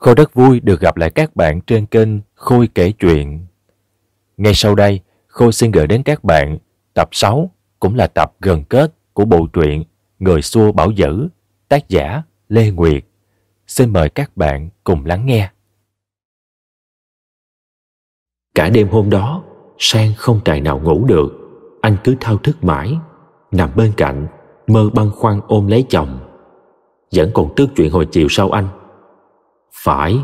Khôi rất vui được gặp lại các bạn trên kênh Khôi kể chuyện. Ngay sau đây, Khôi xin gửi đến các bạn tập 6 cũng là tập gần kết của bộ truyện Người xua bảo dữ, tác giả Lê Nguyệt. Xin mời các bạn cùng lắng nghe. Cả đêm hôm đó, Sang không tài nào ngủ được. Anh cứ thao thức mãi, nằm bên cạnh, mơ băn khoăn ôm lấy chồng. Vẫn còn tức chuyện hồi chiều sau anh phải,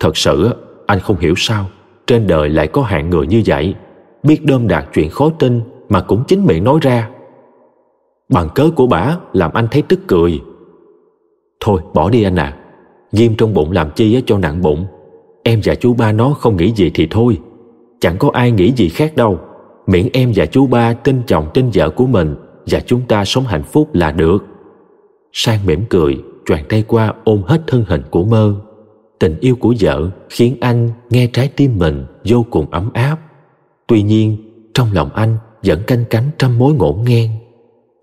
thật sự anh không hiểu sao trên đời lại có hạng người như vậy, biết đơm đạt chuyện khó tin mà cũng chính miệng nói ra. Bằng cớ của bả làm anh thấy tức cười. Thôi bỏ đi anh à, ghim trong bụng làm chi cho nặng bụng. Em và chú ba nó không nghĩ gì thì thôi, chẳng có ai nghĩ gì khác đâu. Miễn em và chú ba tin chồng tin vợ của mình và chúng ta sống hạnh phúc là được. Sang mỉm cười, choàng tay qua ôm hết thân hình của mơ tình yêu của vợ khiến anh nghe trái tim mình vô cùng ấm áp. Tuy nhiên, trong lòng anh vẫn canh cánh trăm mối ngổn ngang.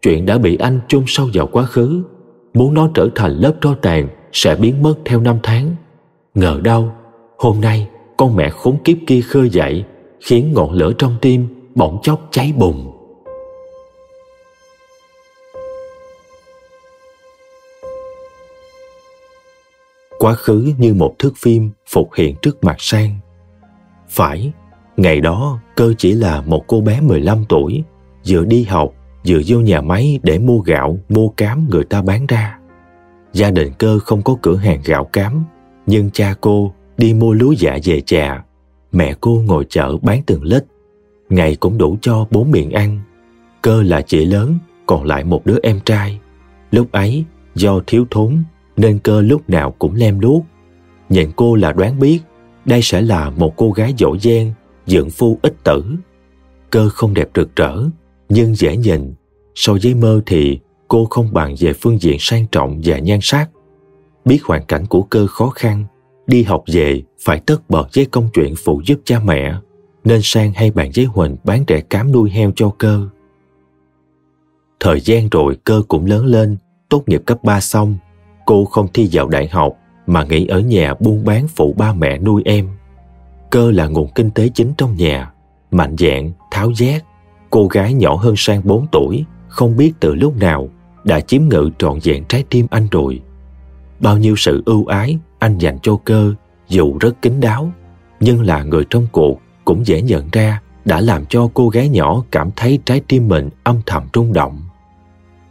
Chuyện đã bị anh chôn sâu vào quá khứ, muốn nó trở thành lớp tro tàn sẽ biến mất theo năm tháng. Ngờ đâu, hôm nay con mẹ khốn kiếp kia khơi dậy, khiến ngọn lửa trong tim bỗng chốc cháy bùng. Quá khứ như một thước phim phục hiện trước mặt sang. Phải, ngày đó cơ chỉ là một cô bé 15 tuổi, vừa đi học, vừa vô nhà máy để mua gạo, mua cám người ta bán ra. Gia đình cơ không có cửa hàng gạo cám, nhưng cha cô đi mua lúa dạ về trà. Mẹ cô ngồi chợ bán từng lít, ngày cũng đủ cho bốn miệng ăn. Cơ là chị lớn, còn lại một đứa em trai. Lúc ấy, do thiếu thốn nên cơ lúc nào cũng lem luốc. Nhìn cô là đoán biết đây sẽ là một cô gái giỏi giang, dưỡng phu ích tử. Cơ không đẹp rực rỡ, nhưng dễ nhìn. So với mơ thì cô không bằng về phương diện sang trọng và nhan sắc. Biết hoàn cảnh của cơ khó khăn, đi học về phải tất bật với công chuyện phụ giúp cha mẹ, nên sang hay bạn với Huỳnh bán rẻ cám nuôi heo cho cơ. Thời gian rồi cơ cũng lớn lên, tốt nghiệp cấp 3 xong, Cô không thi vào đại học mà nghỉ ở nhà buôn bán phụ ba mẹ nuôi em. Cơ là nguồn kinh tế chính trong nhà, mạnh dạn, tháo giác. Cô gái nhỏ hơn sang 4 tuổi, không biết từ lúc nào đã chiếm ngự trọn vẹn trái tim anh rồi. Bao nhiêu sự ưu ái anh dành cho cơ dù rất kín đáo, nhưng là người trong cuộc cũng dễ nhận ra đã làm cho cô gái nhỏ cảm thấy trái tim mình âm thầm rung động.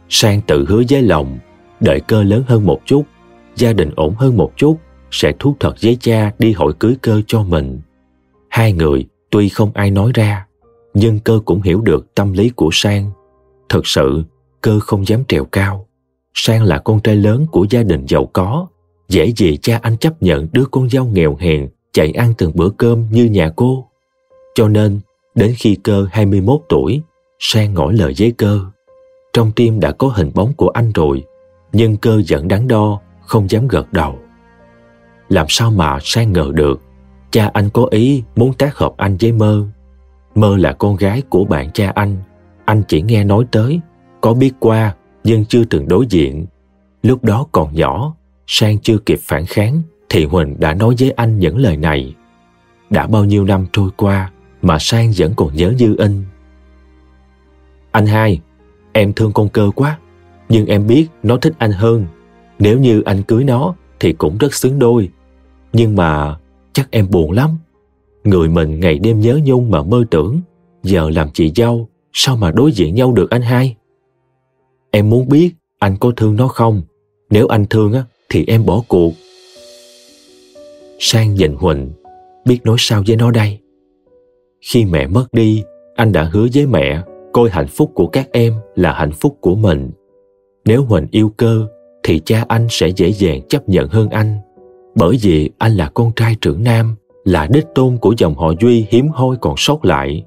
Sang tự hứa với lòng đợi cơ lớn hơn một chút, gia đình ổn hơn một chút, sẽ thú thật với cha đi hỏi cưới cơ cho mình. Hai người tuy không ai nói ra, nhưng cơ cũng hiểu được tâm lý của Sang. Thật sự, cơ không dám trèo cao. Sang là con trai lớn của gia đình giàu có, dễ gì cha anh chấp nhận đứa con dâu nghèo hèn chạy ăn từng bữa cơm như nhà cô. Cho nên, đến khi cơ 21 tuổi, Sang ngỏ lời với cơ. Trong tim đã có hình bóng của anh rồi, nhưng cơ vẫn đắn đo, không dám gật đầu. Làm sao mà sang ngờ được, cha anh có ý muốn tác hợp anh với Mơ. Mơ là con gái của bạn cha anh, anh chỉ nghe nói tới, có biết qua nhưng chưa từng đối diện. Lúc đó còn nhỏ, Sang chưa kịp phản kháng thì Huỳnh đã nói với anh những lời này. Đã bao nhiêu năm trôi qua mà Sang vẫn còn nhớ như in. Anh hai, em thương con cơ quá. Nhưng em biết nó thích anh hơn. Nếu như anh cưới nó thì cũng rất xứng đôi. Nhưng mà chắc em buồn lắm. Người mình ngày đêm nhớ nhung mà mơ tưởng. Giờ làm chị dâu, sao mà đối diện nhau được anh hai? Em muốn biết anh có thương nó không? Nếu anh thương á, thì em bỏ cuộc. Sang nhìn Huỳnh, biết nói sao với nó đây. Khi mẹ mất đi, anh đã hứa với mẹ coi hạnh phúc của các em là hạnh phúc của mình. Nếu Huỳnh yêu cơ, thì cha anh sẽ dễ dàng chấp nhận hơn anh. Bởi vì anh là con trai trưởng nam, là đích tôn của dòng họ Duy hiếm hoi còn sót lại.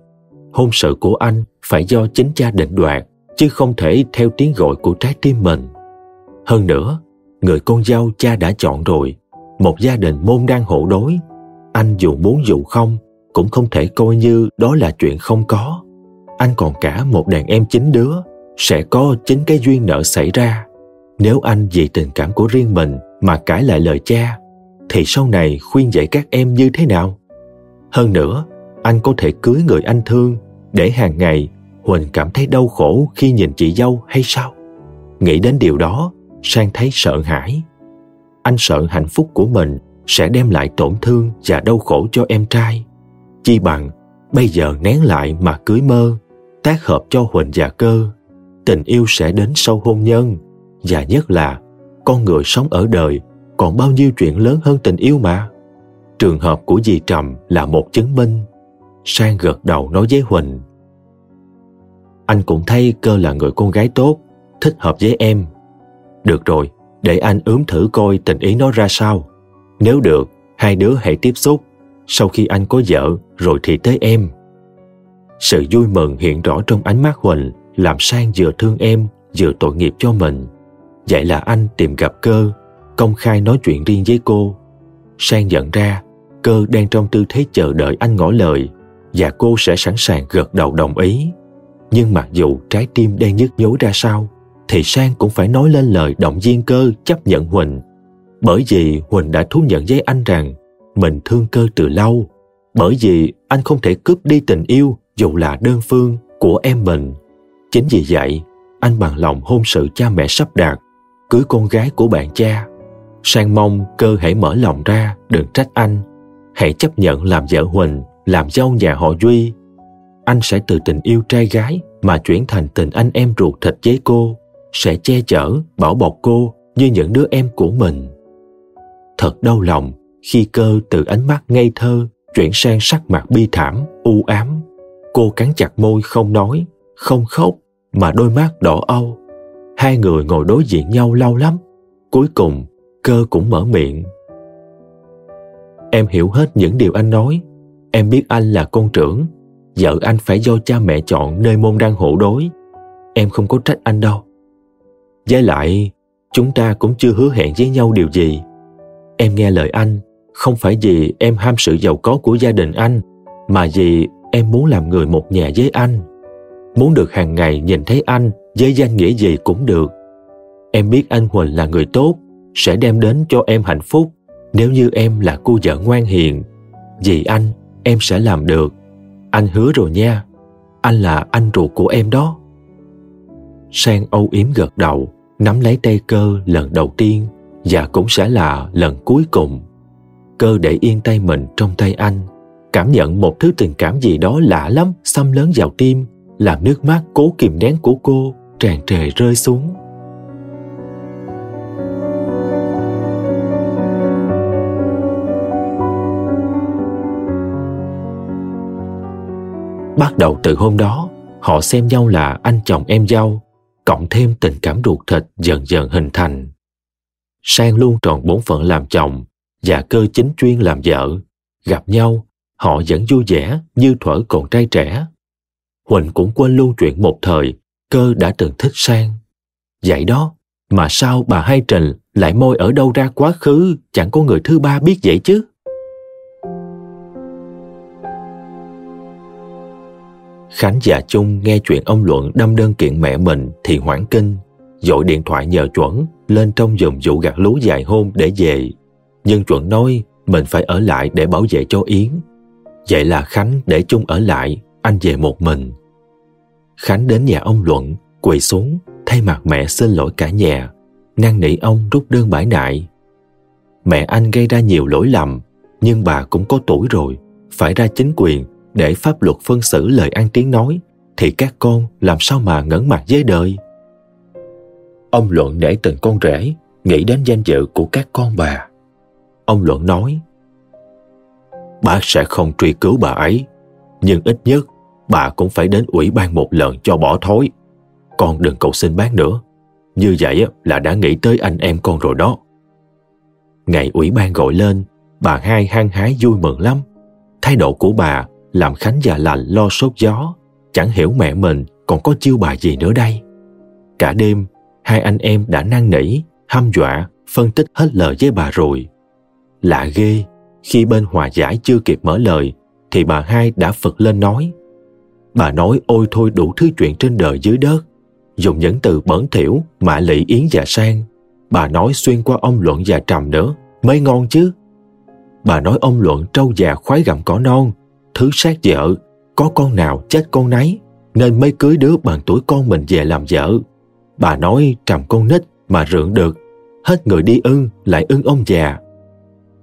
Hôn sự của anh phải do chính cha định đoạt, chứ không thể theo tiếng gọi của trái tim mình. Hơn nữa, người con dâu cha đã chọn rồi, một gia đình môn đang hộ đối. Anh dù muốn dù không, cũng không thể coi như đó là chuyện không có. Anh còn cả một đàn em chính đứa, sẽ có chính cái duyên nợ xảy ra nếu anh vì tình cảm của riêng mình mà cãi lại lời cha thì sau này khuyên dạy các em như thế nào? Hơn nữa, anh có thể cưới người anh thương để hàng ngày Huỳnh cảm thấy đau khổ khi nhìn chị dâu hay sao? Nghĩ đến điều đó, Sang thấy sợ hãi. Anh sợ hạnh phúc của mình sẽ đem lại tổn thương và đau khổ cho em trai. Chi bằng bây giờ nén lại mà cưới mơ, tác hợp cho Huỳnh và Cơ. Tình yêu sẽ đến sau hôn nhân. Và nhất là, con người sống ở đời còn bao nhiêu chuyện lớn hơn tình yêu mà. Trường hợp của dì Trầm là một chứng minh. Sang gật đầu nói với Huỳnh. Anh cũng thấy cơ là người con gái tốt, thích hợp với em. Được rồi, để anh ướm thử coi tình ý nó ra sao. Nếu được, hai đứa hãy tiếp xúc. Sau khi anh có vợ, rồi thì tới em. Sự vui mừng hiện rõ trong ánh mắt Huỳnh làm Sang vừa thương em, vừa tội nghiệp cho mình. Vậy là anh tìm gặp cơ, công khai nói chuyện riêng với cô. Sang nhận ra cơ đang trong tư thế chờ đợi anh ngỏ lời và cô sẽ sẵn sàng gật đầu đồng ý. Nhưng mặc dù trái tim đang nhức nhối ra sao, thì Sang cũng phải nói lên lời động viên cơ chấp nhận Huỳnh. Bởi vì Huỳnh đã thú nhận với anh rằng mình thương cơ từ lâu. Bởi vì anh không thể cướp đi tình yêu dù là đơn phương của em mình. Chính vì vậy, anh bằng lòng hôn sự cha mẹ sắp đạt, cưới con gái của bạn cha. Sang mong cơ hãy mở lòng ra, đừng trách anh. Hãy chấp nhận làm vợ Huỳnh, làm dâu nhà họ Duy. Anh sẽ từ tình yêu trai gái mà chuyển thành tình anh em ruột thịt với cô, sẽ che chở, bảo bọc cô như những đứa em của mình. Thật đau lòng khi cơ từ ánh mắt ngây thơ chuyển sang sắc mặt bi thảm, u ám. Cô cắn chặt môi không nói, không khóc, mà đôi mắt đỏ âu. Hai người ngồi đối diện nhau lâu lắm. Cuối cùng, cơ cũng mở miệng. Em hiểu hết những điều anh nói. Em biết anh là con trưởng. Vợ anh phải do cha mẹ chọn nơi môn đăng hộ đối. Em không có trách anh đâu. Với lại, chúng ta cũng chưa hứa hẹn với nhau điều gì. Em nghe lời anh, không phải vì em ham sự giàu có của gia đình anh, mà vì em muốn làm người một nhà với anh. Muốn được hàng ngày nhìn thấy anh với danh nghĩa gì cũng được. Em biết anh Huỳnh là người tốt, sẽ đem đến cho em hạnh phúc nếu như em là cô vợ ngoan hiền. Vì anh, em sẽ làm được. Anh hứa rồi nha. Anh là anh ruột của em đó. Sang âu yếm gật đầu, nắm lấy tay cơ lần đầu tiên và cũng sẽ là lần cuối cùng. Cơ để yên tay mình trong tay anh, cảm nhận một thứ tình cảm gì đó lạ lắm xâm lớn vào tim, làm nước mắt cố kìm nén của cô tràn trề rơi xuống. Bắt đầu từ hôm đó, họ xem nhau là anh chồng em dâu, cộng thêm tình cảm ruột thịt dần dần hình thành. Sang luôn tròn bổn phận làm chồng và cơ chính chuyên làm vợ. Gặp nhau, họ vẫn vui vẻ như thuở còn trai trẻ. Huỳnh cũng quên luôn chuyện một thời cơ đã từng thích Sang. Vậy đó, mà sao bà Hai Trình lại môi ở đâu ra quá khứ chẳng có người thứ ba biết vậy chứ? Khánh và Chung nghe chuyện ông Luận đâm đơn kiện mẹ mình thì hoảng kinh, dội điện thoại nhờ chuẩn lên trong giùm vụ gặt lúa dài hôm để về. Nhưng chuẩn nói mình phải ở lại để bảo vệ cho Yến. Vậy là Khánh để Chung ở lại, anh về một mình. Khánh đến nhà ông Luận, quỳ xuống, thay mặt mẹ xin lỗi cả nhà, năn nỉ ông rút đơn bãi nại. Mẹ anh gây ra nhiều lỗi lầm, nhưng bà cũng có tuổi rồi, phải ra chính quyền để pháp luật phân xử lời ăn tiếng nói thì các con làm sao mà ngẩn mặt với đời? Ông luận để tình con rể nghĩ đến danh dự của các con bà. Ông luận nói bác sẽ không truy cứu bà ấy nhưng ít nhất bà cũng phải đến ủy ban một lần cho bỏ thối con đừng cầu xin bác nữa như vậy là đã nghĩ tới anh em con rồi đó ngày ủy ban gọi lên bà hai hăng hái vui mừng lắm thái độ của bà làm Khánh già lành lo sốt gió, chẳng hiểu mẹ mình còn có chiêu bài gì nữa đây. Cả đêm, hai anh em đã năn nỉ, hăm dọa, phân tích hết lời với bà rồi. Lạ ghê, khi bên hòa giải chưa kịp mở lời, thì bà hai đã phật lên nói. Bà nói ôi thôi đủ thứ chuyện trên đời dưới đất, dùng những từ bẩn thỉu mà lị yến và sang. Bà nói xuyên qua ông luận và trầm nữa, mới ngon chứ. bà nói ông Luận trâu già khoái gặm cỏ non, thứ sát vợ, có con nào chết con nấy, nên mới cưới đứa bằng tuổi con mình về làm vợ. Bà nói trầm con nít mà rượng được, hết người đi ưng lại ưng ông già.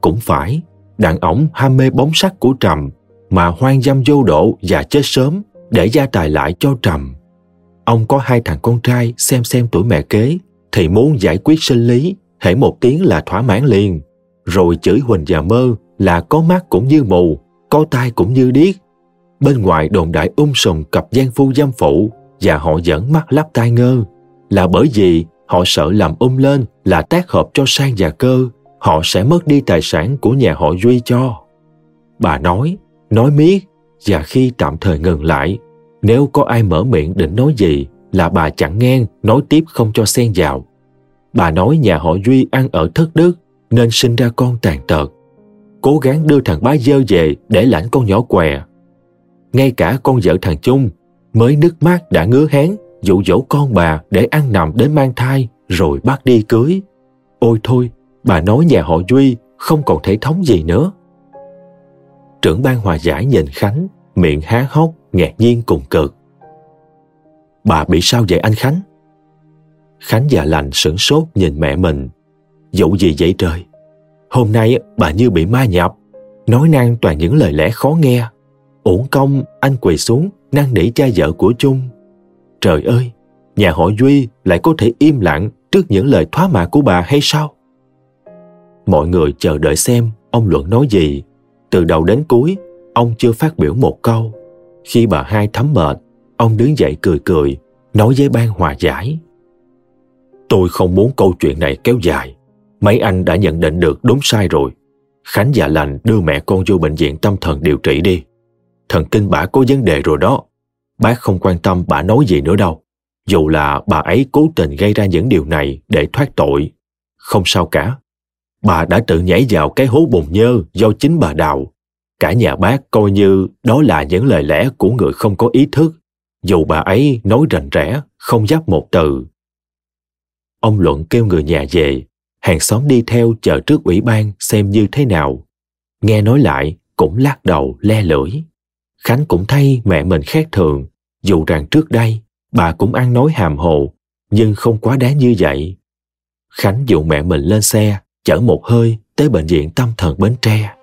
Cũng phải, đàn ổng ham mê bóng sắc của trầm mà hoang dâm vô độ và chết sớm để gia tài lại cho trầm. Ông có hai thằng con trai xem xem tuổi mẹ kế, thì muốn giải quyết sinh lý, hễ một tiếng là thỏa mãn liền. Rồi chửi huỳnh và mơ là có mắt cũng như mù, có tai cũng như điếc. Bên ngoài đồn đại um sùm cặp gian phu giam phụ và họ vẫn mắt lắp tai ngơ, là bởi vì họ sợ làm um lên là tác hợp cho sang và cơ, họ sẽ mất đi tài sản của nhà họ duy cho. Bà nói nói miết và khi tạm thời ngừng lại, nếu có ai mở miệng định nói gì là bà chẳng ngang nói tiếp không cho xen vào. Bà nói nhà họ duy ăn ở thất đức, nên sinh ra con tàn tật. Cố gắng đưa thằng bá dơ về để lãnh con nhỏ què. Ngay cả con vợ thằng chung mới nước mắt đã ngứa hén, dụ dỗ con bà để ăn nằm đến mang thai, rồi bắt đi cưới. Ôi thôi, bà nói nhà họ duy không còn thể thống gì nữa trưởng ban hòa giải nhìn khánh, miệng há hốc, ngạc nhiên cùng cực. Bà bị sao vậy anh khánh? Khánh già lành sửng sốt nhìn mẹ mình. Dẫu gì vậy trời, hôm nay bà như bị ma nhập. Nói năng toàn những lời lẽ khó nghe. Uổng công, anh quỳ xuống, năn nỉ cha vợ của chung. Trời ơi, nhà họ duy lại có thể im lặng trước những lời thoá mạ của bà hay sao? Mọi người chờ đợi xem ông luận nói gì từ đầu đến cuối, ông chưa phát biểu một câu. Khi bà hai thấm mệt, ông đứng dậy cười cười, nói với ban hòa giải. Tôi không muốn câu chuyện này kéo dài. Mấy anh đã nhận định được đúng sai rồi. Khánh già lành đưa mẹ con vô bệnh viện tâm thần điều trị đi. Thần kinh bà có vấn đề rồi đó. Bác không quan tâm bà nói gì nữa đâu. Dù là bà ấy cố tình gây ra những điều này để thoát tội, không sao cả bà đã tự nhảy vào cái hố bùn nhơ do chính bà đào. Cả nhà bác coi như đó là những lời lẽ của người không có ý thức. Dù bà ấy nói rành rẽ, không dám một từ. Ông luận kêu người nhà về. Hàng xóm đi theo chờ trước ủy ban xem như thế nào. Nghe nói lại, cũng lắc đầu, le lưỡi. Khánh cũng thấy mẹ mình khác thường. Dù rằng trước đây, bà cũng ăn nói hàm hồ, nhưng không quá đáng như vậy. Khánh dụ mẹ mình lên xe chở một hơi tới bệnh viện tâm thần bến tre.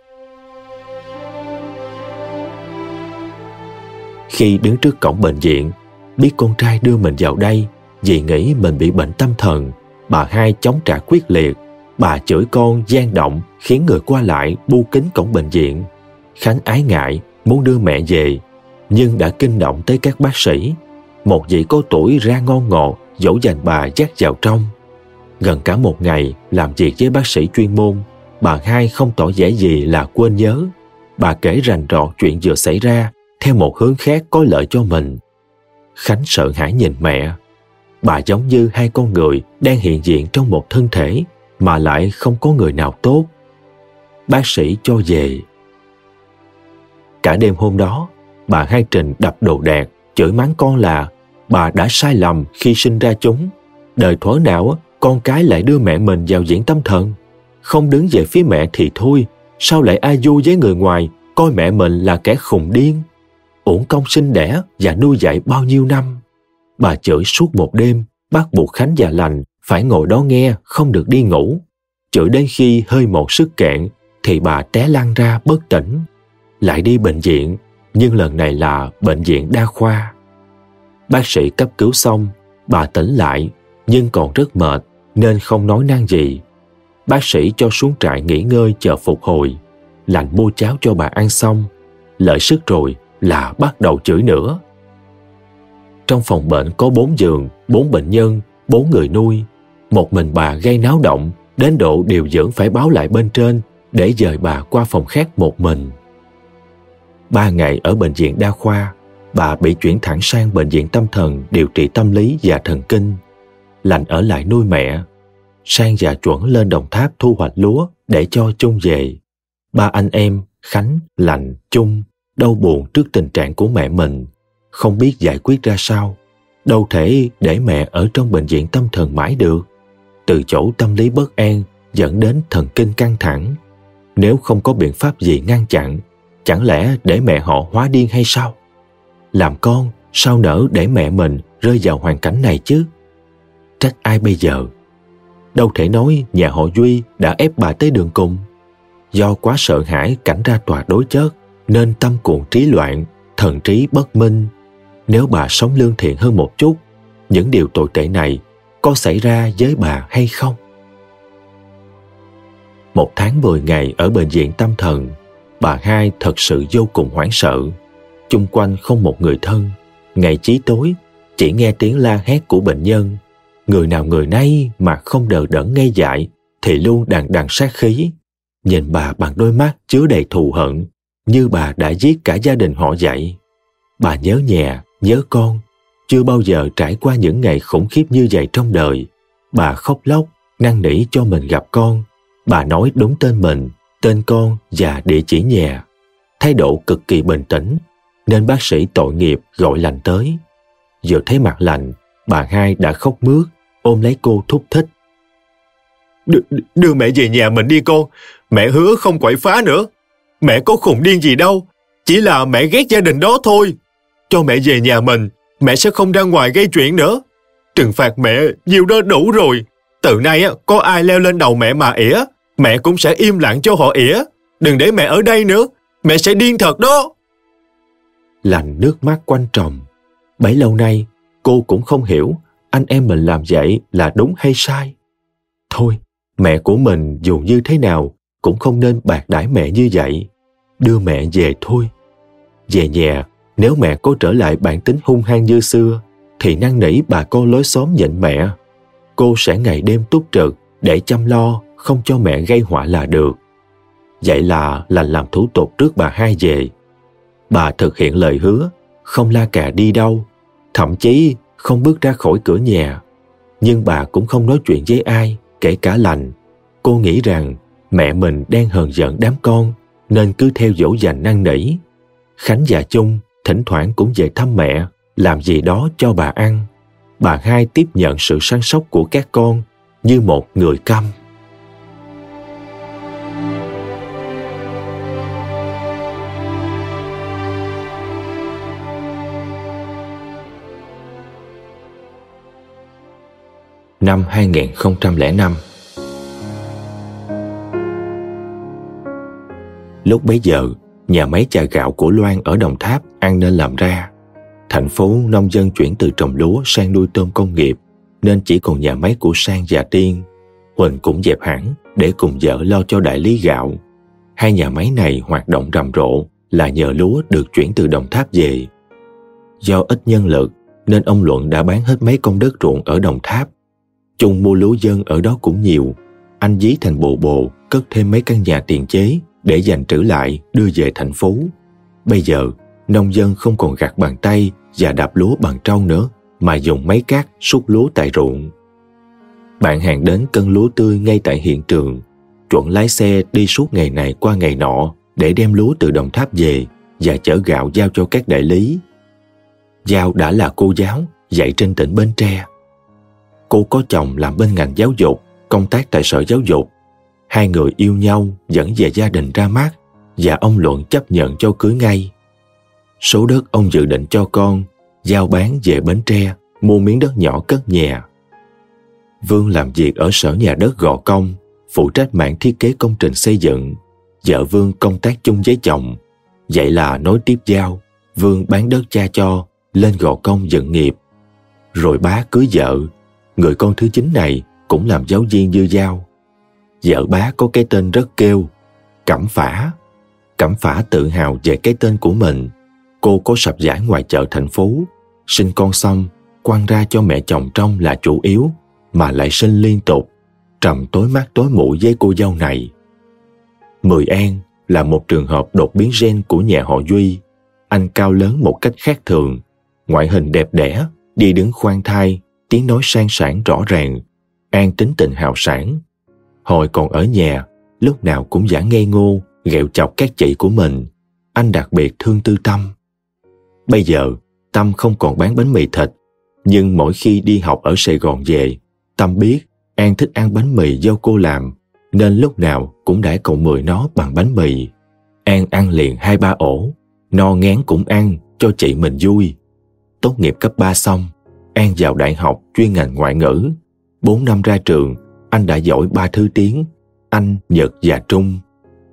Khi đứng trước cổng bệnh viện, biết con trai đưa mình vào đây vì nghĩ mình bị bệnh tâm thần, bà hai chống trả quyết liệt. Bà chửi con gian động khiến người qua lại bu kính cổng bệnh viện. Khánh ái ngại, muốn đưa mẹ về, nhưng đã kinh động tới các bác sĩ. Một vị có tuổi ra ngon ngọt, dỗ dành bà dắt vào trong gần cả một ngày làm việc với bác sĩ chuyên môn, bà hai không tỏ vẻ gì là quên nhớ. Bà kể rành rọt chuyện vừa xảy ra, theo một hướng khác có lợi cho mình. Khánh sợ hãi nhìn mẹ. Bà giống như hai con người đang hiện diện trong một thân thể, mà lại không có người nào tốt. Bác sĩ cho về. Cả đêm hôm đó, bà hai trình đập đồ đạc, chửi mắng con là bà đã sai lầm khi sinh ra chúng. Đời thuở nào con cái lại đưa mẹ mình vào diễn tâm thần. Không đứng về phía mẹ thì thôi sao lại ai du với người ngoài coi mẹ mình là kẻ khùng điên. Uổng công sinh đẻ và nuôi dạy bao nhiêu năm. Bà chửi suốt một đêm bắt buộc khánh và lành phải ngồi đó nghe không được đi ngủ. Chửi đến khi hơi một sức kẹn, thì bà té lăn ra bất tỉnh. Lại đi bệnh viện nhưng lần này là bệnh viện đa khoa. Bác sĩ cấp cứu xong bà tỉnh lại nhưng còn rất mệt nên không nói năng gì. Bác sĩ cho xuống trại nghỉ ngơi chờ phục hồi. Lành mua cháo cho bà ăn xong. Lợi sức rồi là bắt đầu chửi nữa. Trong phòng bệnh có bốn giường, bốn bệnh nhân, bốn người nuôi. Một mình bà gây náo động, đến độ điều dưỡng phải báo lại bên trên để dời bà qua phòng khác một mình. Ba ngày ở bệnh viện đa khoa, bà bị chuyển thẳng sang bệnh viện tâm thần điều trị tâm lý và thần kinh lành ở lại nuôi mẹ. Sang và chuẩn lên đồng tháp thu hoạch lúa để cho chung về. Ba anh em khánh lành chung đau buồn trước tình trạng của mẹ mình không biết giải quyết ra sao. Đâu thể để mẹ ở trong bệnh viện tâm thần mãi được. Từ chỗ tâm lý bất an dẫn đến thần kinh căng thẳng. Nếu không có biện pháp gì ngăn chặn, chẳng lẽ để mẹ họ hóa điên hay sao? Làm con, sao nỡ để mẹ mình rơi vào hoàn cảnh này chứ? Trách ai bây giờ? Đâu thể nói nhà họ Duy đã ép bà tới đường cùng. Do quá sợ hãi cảnh ra tòa đối chất nên tâm cuồng trí loạn, thần trí bất minh. Nếu bà sống lương thiện hơn một chút, những điều tồi tệ này có xảy ra với bà hay không? Một tháng 10 ngày ở bệnh viện tâm thần, bà hai thật sự vô cùng hoảng sợ. Chung quanh không một người thân. Ngày chí tối, chỉ nghe tiếng la hét của bệnh nhân. Người nào người nay mà không đờ đẫn ngây dại thì luôn đằng đằng sát khí. Nhìn bà bằng đôi mắt chứa đầy thù hận, như bà đã giết cả gia đình họ vậy. Bà nhớ nhà, nhớ con, chưa bao giờ trải qua những ngày khủng khiếp như vậy trong đời. Bà khóc lóc, năn nỉ cho mình gặp con. Bà nói đúng tên mình, tên con và địa chỉ nhà. Thái độ cực kỳ bình tĩnh, nên bác sĩ tội nghiệp gọi lành tới. Vừa thấy mặt lành, bà hai đã khóc mướt, ôm lấy cô thúc thích. Đưa, đưa mẹ về nhà mình đi cô mẹ hứa không quậy phá nữa. Mẹ có khùng điên gì đâu, chỉ là mẹ ghét gia đình đó thôi. Cho mẹ về nhà mình, mẹ sẽ không ra ngoài gây chuyện nữa. Trừng phạt mẹ nhiều đó đủ rồi. Từ nay có ai leo lên đầu mẹ mà ỉa, mẹ cũng sẽ im lặng cho họ ỉa. Đừng để mẹ ở đây nữa, mẹ sẽ điên thật đó. Lành nước mắt quanh tròng. Bấy lâu nay, cô cũng không hiểu anh em mình làm vậy là đúng hay sai. Thôi, mẹ của mình dù như thế nào cũng không nên bạc đãi mẹ như vậy. Đưa mẹ về thôi. Về nhà, nếu mẹ có trở lại bản tính hung hăng như xưa, thì năn nỉ bà cô lối xóm nhận mẹ. Cô sẽ ngày đêm túc trực để chăm lo, không cho mẹ gây họa là được. Vậy là lành làm thủ tục trước bà hai về. Bà thực hiện lời hứa, không la cà đi đâu, thậm chí không bước ra khỏi cửa nhà. Nhưng bà cũng không nói chuyện với ai, kể cả lành. Cô nghĩ rằng mẹ mình đang hờn giận đám con, nên cứ theo dỗ dành năn nỉ. Khánh và Chung thỉnh thoảng cũng về thăm mẹ, làm gì đó cho bà ăn. Bà hai tiếp nhận sự săn sóc của các con như một người câm. Năm 2005 Lúc bấy giờ, nhà máy chà gạo của Loan ở Đồng Tháp ăn nên làm ra. Thành phố nông dân chuyển từ trồng lúa sang nuôi tôm công nghiệp, nên chỉ còn nhà máy của Sang và Tiên. Huỳnh cũng dẹp hẳn để cùng vợ lo cho đại lý gạo. Hai nhà máy này hoạt động rầm rộ là nhờ lúa được chuyển từ Đồng Tháp về. Do ít nhân lực nên ông Luận đã bán hết mấy công đất ruộng ở Đồng Tháp. Chung mua lúa dân ở đó cũng nhiều. Anh dí thành bộ bộ, cất thêm mấy căn nhà tiền chế để dành trữ lại đưa về thành phố. Bây giờ, nông dân không còn gặt bằng tay và đạp lúa bằng trâu nữa, mà dùng máy cát xúc lúa tại ruộng. Bạn hàng đến cân lúa tươi ngay tại hiện trường, chuẩn lái xe đi suốt ngày này qua ngày nọ để đem lúa từ Đồng Tháp về và chở gạo giao cho các đại lý. Giao đã là cô giáo dạy trên tỉnh Bến Tre. Cô có chồng làm bên ngành giáo dục, công tác tại sở giáo dục Hai người yêu nhau dẫn về gia đình ra mắt và ông Luận chấp nhận cho cưới ngay. Số đất ông dự định cho con giao bán về Bến Tre mua miếng đất nhỏ cất nhà. Vương làm việc ở sở nhà đất Gò Công, phụ trách mảng thiết kế công trình xây dựng. Vợ Vương công tác chung với chồng. Vậy là nối tiếp giao, Vương bán đất cha cho, lên Gò Công dựng nghiệp. Rồi bá cưới vợ, người con thứ chín này cũng làm giáo viên như giao. Vợ bá có cái tên rất kêu, Cẩm Phả. Cẩm Phả tự hào về cái tên của mình. Cô có sập giải ngoài chợ thành phố, sinh con xong, quan ra cho mẹ chồng trong là chủ yếu, mà lại sinh liên tục, trầm tối mắt tối mũi với cô dâu này. Mười An là một trường hợp đột biến gen của nhà họ Duy. Anh cao lớn một cách khác thường, ngoại hình đẹp đẽ, đi đứng khoan thai, tiếng nói sang sảng rõ ràng, An tính tình hào sản, Hồi còn ở nhà, lúc nào cũng giả ngây ngô, ghẹo chọc các chị của mình. Anh đặc biệt thương tư Tâm. Bây giờ, Tâm không còn bán bánh mì thịt, nhưng mỗi khi đi học ở Sài Gòn về, Tâm biết An thích ăn bánh mì do cô làm, nên lúc nào cũng đãi cậu mười nó bằng bánh mì. An ăn liền hai ba ổ, no ngán cũng ăn cho chị mình vui. Tốt nghiệp cấp 3 xong, An vào đại học chuyên ngành ngoại ngữ. 4 năm ra trường, anh đã giỏi ba thứ tiếng, Anh, Nhật và Trung.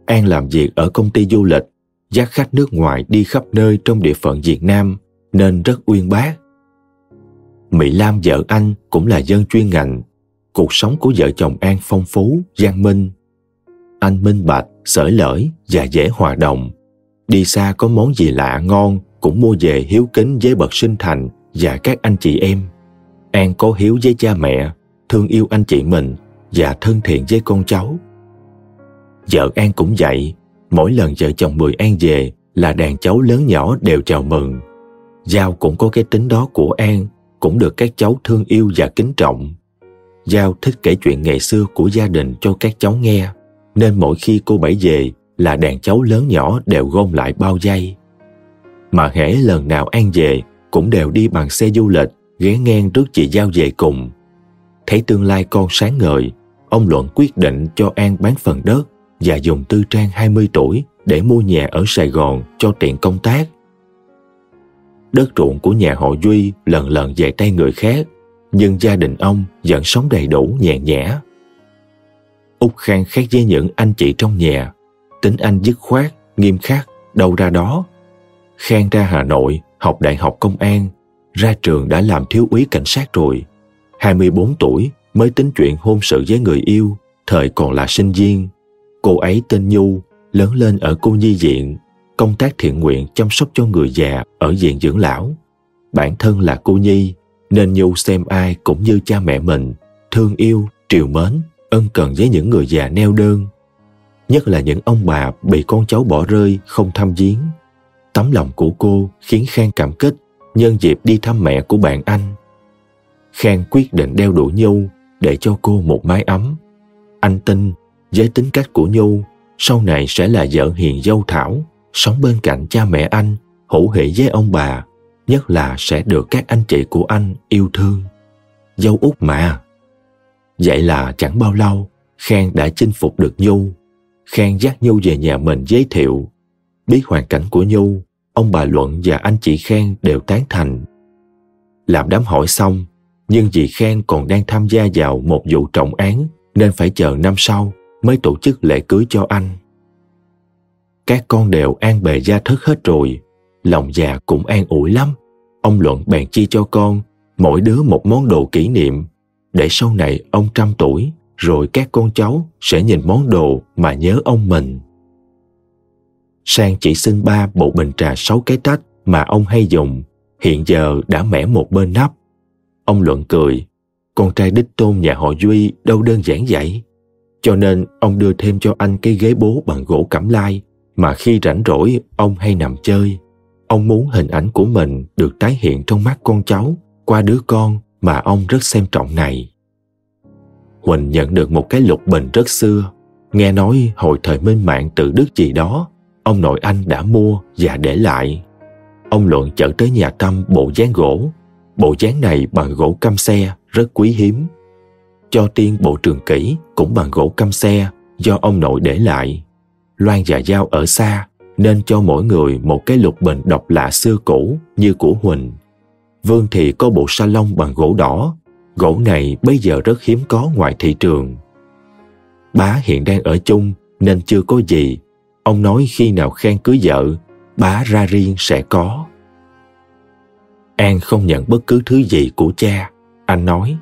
An làm việc ở công ty du lịch, dắt khách nước ngoài đi khắp nơi trong địa phận Việt Nam, nên rất uyên bác. Mỹ Lam vợ anh cũng là dân chuyên ngành. Cuộc sống của vợ chồng An phong phú, gian minh. Anh minh bạch, sởi lởi và dễ hòa đồng. Đi xa có món gì lạ ngon cũng mua về hiếu kính với bậc sinh thành và các anh chị em. An có hiếu với cha mẹ, thương yêu anh chị mình và thân thiện với con cháu. Vợ An cũng vậy, mỗi lần vợ chồng Mười An về là đàn cháu lớn nhỏ đều chào mừng. Giao cũng có cái tính đó của An, cũng được các cháu thương yêu và kính trọng. Giao thích kể chuyện ngày xưa của gia đình cho các cháu nghe, nên mỗi khi cô bảy về là đàn cháu lớn nhỏ đều gom lại bao dây. Mà hễ lần nào An về cũng đều đi bằng xe du lịch ghé ngang trước chị Giao về cùng. Thấy tương lai con sáng ngời, ông Luận quyết định cho An bán phần đất và dùng tư trang 20 tuổi để mua nhà ở Sài Gòn cho tiện công tác. Đất ruộng của nhà họ Duy lần lần về tay người khác, nhưng gia đình ông vẫn sống đầy đủ nhàn nhẽ. Úc Khang khác với những anh chị trong nhà, tính anh dứt khoát, nghiêm khắc, đâu ra đó. Khang ra Hà Nội học đại học công an, ra trường đã làm thiếu úy cảnh sát rồi. 24 tuổi mới tính chuyện hôn sự với người yêu, thời còn là sinh viên. Cô ấy tên Nhu, lớn lên ở cô nhi viện, công tác thiện nguyện chăm sóc cho người già ở viện dưỡng lão. Bản thân là cô nhi, nên Nhu xem ai cũng như cha mẹ mình, thương yêu, triều mến, ân cần với những người già neo đơn. Nhất là những ông bà bị con cháu bỏ rơi không thăm viếng. Tấm lòng của cô khiến Khang cảm kích nhân dịp đi thăm mẹ của bạn anh. Khang quyết định đeo đũa Nhu để cho cô một mái ấm. Anh tin với tính cách của Nhu sau này sẽ là vợ hiền dâu thảo, sống bên cạnh cha mẹ anh, hữu hỷ với ông bà, nhất là sẽ được các anh chị của anh yêu thương. Dâu út mà. Vậy là chẳng bao lâu, Khang đã chinh phục được Nhu. Khang dắt Nhu về nhà mình giới thiệu. Biết hoàn cảnh của Nhu, ông bà Luận và anh chị Khang đều tán thành. Làm đám hỏi xong, nhưng dì Khang còn đang tham gia vào một vụ trọng án nên phải chờ năm sau mới tổ chức lễ cưới cho anh. Các con đều an bề gia thất hết rồi, lòng già cũng an ủi lắm. Ông Luận bèn chi cho con mỗi đứa một món đồ kỷ niệm để sau này ông trăm tuổi rồi các con cháu sẽ nhìn món đồ mà nhớ ông mình. Sang chỉ xin ba bộ bình trà sáu cái tách mà ông hay dùng, hiện giờ đã mẻ một bên nắp. Ông luận cười, con trai đích tôn nhà họ Duy đâu đơn giản vậy. Cho nên ông đưa thêm cho anh cái ghế bố bằng gỗ cẩm lai mà khi rảnh rỗi ông hay nằm chơi. Ông muốn hình ảnh của mình được tái hiện trong mắt con cháu qua đứa con mà ông rất xem trọng này. Huỳnh nhận được một cái lục bình rất xưa. Nghe nói hồi thời minh mạng tự đức gì đó, ông nội anh đã mua và để lại. Ông Luận chở tới nhà Tâm bộ dáng gỗ. Bộ dáng này bằng gỗ căm xe, rất quý hiếm. Cho tiên bộ trường kỷ cũng bằng gỗ căm xe do ông nội để lại. Loan và Giao ở xa nên cho mỗi người một cái lục bình độc lạ xưa cũ như của Huỳnh. Vương thì có bộ salon bằng gỗ đỏ. Gỗ này bây giờ rất hiếm có ngoài thị trường. Bá hiện đang ở chung nên chưa có gì. Ông nói khi nào khen cưới vợ, bá ra riêng sẽ có. An không nhận bất cứ thứ gì của cha. Anh nói,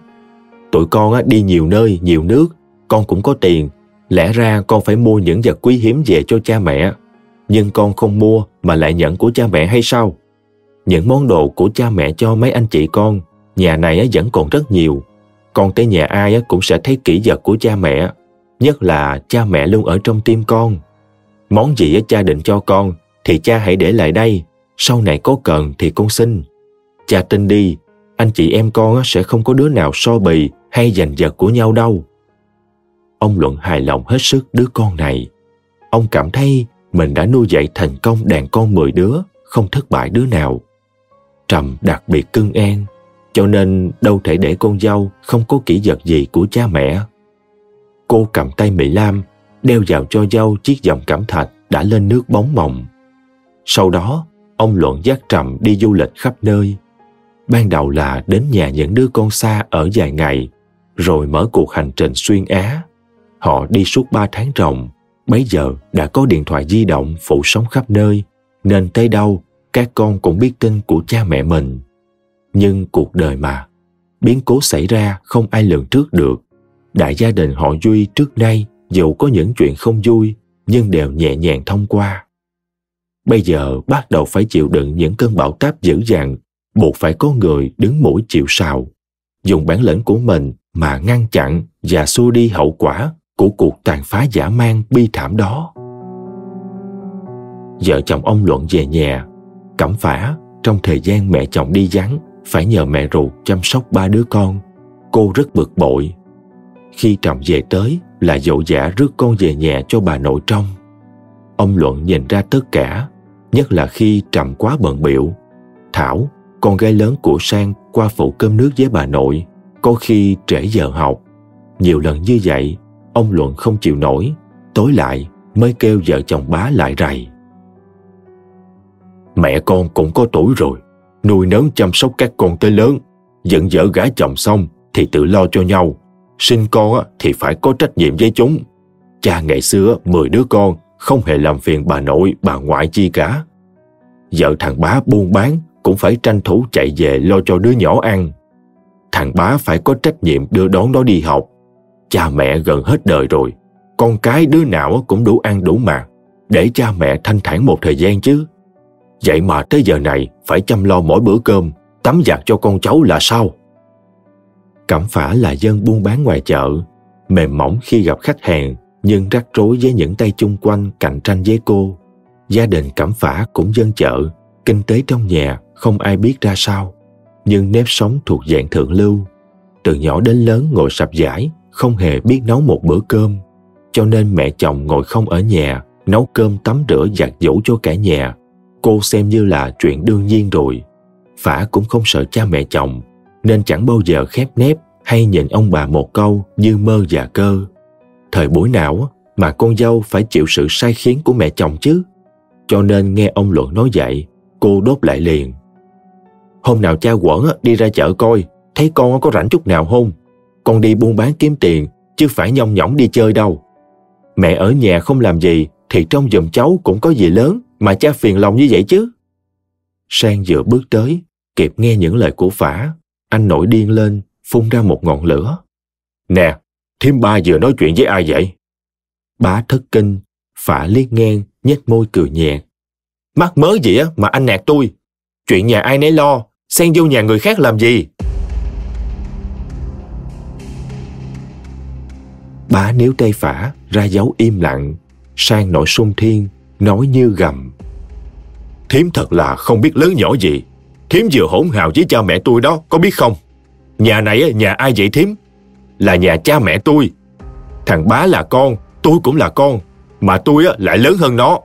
tụi con đi nhiều nơi, nhiều nước, con cũng có tiền. Lẽ ra con phải mua những vật quý hiếm về cho cha mẹ. Nhưng con không mua mà lại nhận của cha mẹ hay sao? Những món đồ của cha mẹ cho mấy anh chị con, nhà này vẫn còn rất nhiều. Con tới nhà ai cũng sẽ thấy kỹ vật của cha mẹ, nhất là cha mẹ luôn ở trong tim con. Món gì cha định cho con thì cha hãy để lại đây, sau này có cần thì con xin. Cha tin đi, anh chị em con sẽ không có đứa nào so bì hay giành giật của nhau đâu. Ông Luận hài lòng hết sức đứa con này. Ông cảm thấy mình đã nuôi dạy thành công đàn con 10 đứa, không thất bại đứa nào. Trầm đặc biệt cưng an, cho nên đâu thể để con dâu không có kỹ vật gì của cha mẹ. Cô cầm tay Mỹ Lam, đeo vào cho dâu chiếc vòng cẩm thạch đã lên nước bóng mộng. Sau đó, ông Luận dắt Trầm đi du lịch khắp nơi. Ban đầu là đến nhà những đứa con xa ở vài ngày, rồi mở cuộc hành trình xuyên Á. Họ đi suốt ba tháng ròng, bấy giờ đã có điện thoại di động phủ sóng khắp nơi, nên tới đâu các con cũng biết tin của cha mẹ mình. Nhưng cuộc đời mà, biến cố xảy ra không ai lường trước được. Đại gia đình họ Duy trước nay dù có những chuyện không vui nhưng đều nhẹ nhàng thông qua. Bây giờ bắt đầu phải chịu đựng những cơn bão táp dữ dằn, buộc phải có người đứng mũi chịu sào, dùng bản lĩnh của mình mà ngăn chặn và xua đi hậu quả của cuộc tàn phá giả man bi thảm đó. Vợ chồng ông Luận về nhà, cẩm phả trong thời gian mẹ chồng đi vắng phải nhờ mẹ ruột chăm sóc ba đứa con. Cô rất bực bội. Khi Trọng về tới là dỗ dã rước con về nhà cho bà nội trong. Ông Luận nhìn ra tất cả, nhất là khi Trầm quá bận biểu. Thảo, con gái lớn của Sang qua phụ cơm nước với bà nội, có khi trễ giờ học. Nhiều lần như vậy, ông Luận không chịu nổi, tối lại mới kêu vợ chồng bá lại rầy. Mẹ con cũng có tuổi rồi, nuôi nấng chăm sóc các con tới lớn, dẫn dở gái chồng xong thì tự lo cho nhau. Sinh con thì phải có trách nhiệm với chúng. Cha ngày xưa 10 đứa con không hề làm phiền bà nội, bà ngoại chi cả. Vợ thằng bá buôn bán cũng phải tranh thủ chạy về lo cho đứa nhỏ ăn. Thằng bá phải có trách nhiệm đưa đón nó đi học. Cha mẹ gần hết đời rồi, con cái đứa nào cũng đủ ăn đủ mặc, để cha mẹ thanh thản một thời gian chứ. Vậy mà tới giờ này phải chăm lo mỗi bữa cơm, tắm giặt cho con cháu là sao? Cẩm phả là dân buôn bán ngoài chợ, mềm mỏng khi gặp khách hàng nhưng rắc rối với những tay chung quanh cạnh tranh với cô. Gia đình Cẩm phả cũng dân chợ, kinh tế trong nhà không ai biết ra sao, nhưng nếp sống thuộc dạng thượng lưu. Từ nhỏ đến lớn ngồi sạp giải, không hề biết nấu một bữa cơm, cho nên mẹ chồng ngồi không ở nhà, nấu cơm tắm rửa giặt giũ cho cả nhà cô xem như là chuyện đương nhiên rồi. Phả cũng không sợ cha mẹ chồng, nên chẳng bao giờ khép nép hay nhìn ông bà một câu như mơ và cơ. Thời buổi nào mà con dâu phải chịu sự sai khiến của mẹ chồng chứ? Cho nên nghe ông Luận nói vậy, cô đốt lại liền. Hôm nào cha quẩn đi ra chợ coi, thấy con có rảnh chút nào không? Con đi buôn bán kiếm tiền, chứ phải nhong nhỏng đi chơi đâu. Mẹ ở nhà không làm gì thì trong giùm cháu cũng có gì lớn mà cha phiền lòng như vậy chứ? Sang vừa bước tới, kịp nghe những lời của phả, anh nổi điên lên, phun ra một ngọn lửa. Nè, thím ba vừa nói chuyện với ai vậy? Bá thất kinh, phả liếc ngang, nhếch môi cười nhẹ. Mắc mớ gì á mà anh nạt tôi? Chuyện nhà ai nấy lo, xen vô nhà người khác làm gì? Bá níu tay phả, ra dấu im lặng, sang nổi sung thiên, nói như gầm. Thiếm thật là không biết lớn nhỏ gì. Thiếm vừa hỗn hào với cha mẹ tôi đó, có biết không? Nhà này nhà ai vậy Thiếm? Là nhà cha mẹ tôi. Thằng bá là con, tôi cũng là con, mà tôi lại lớn hơn nó.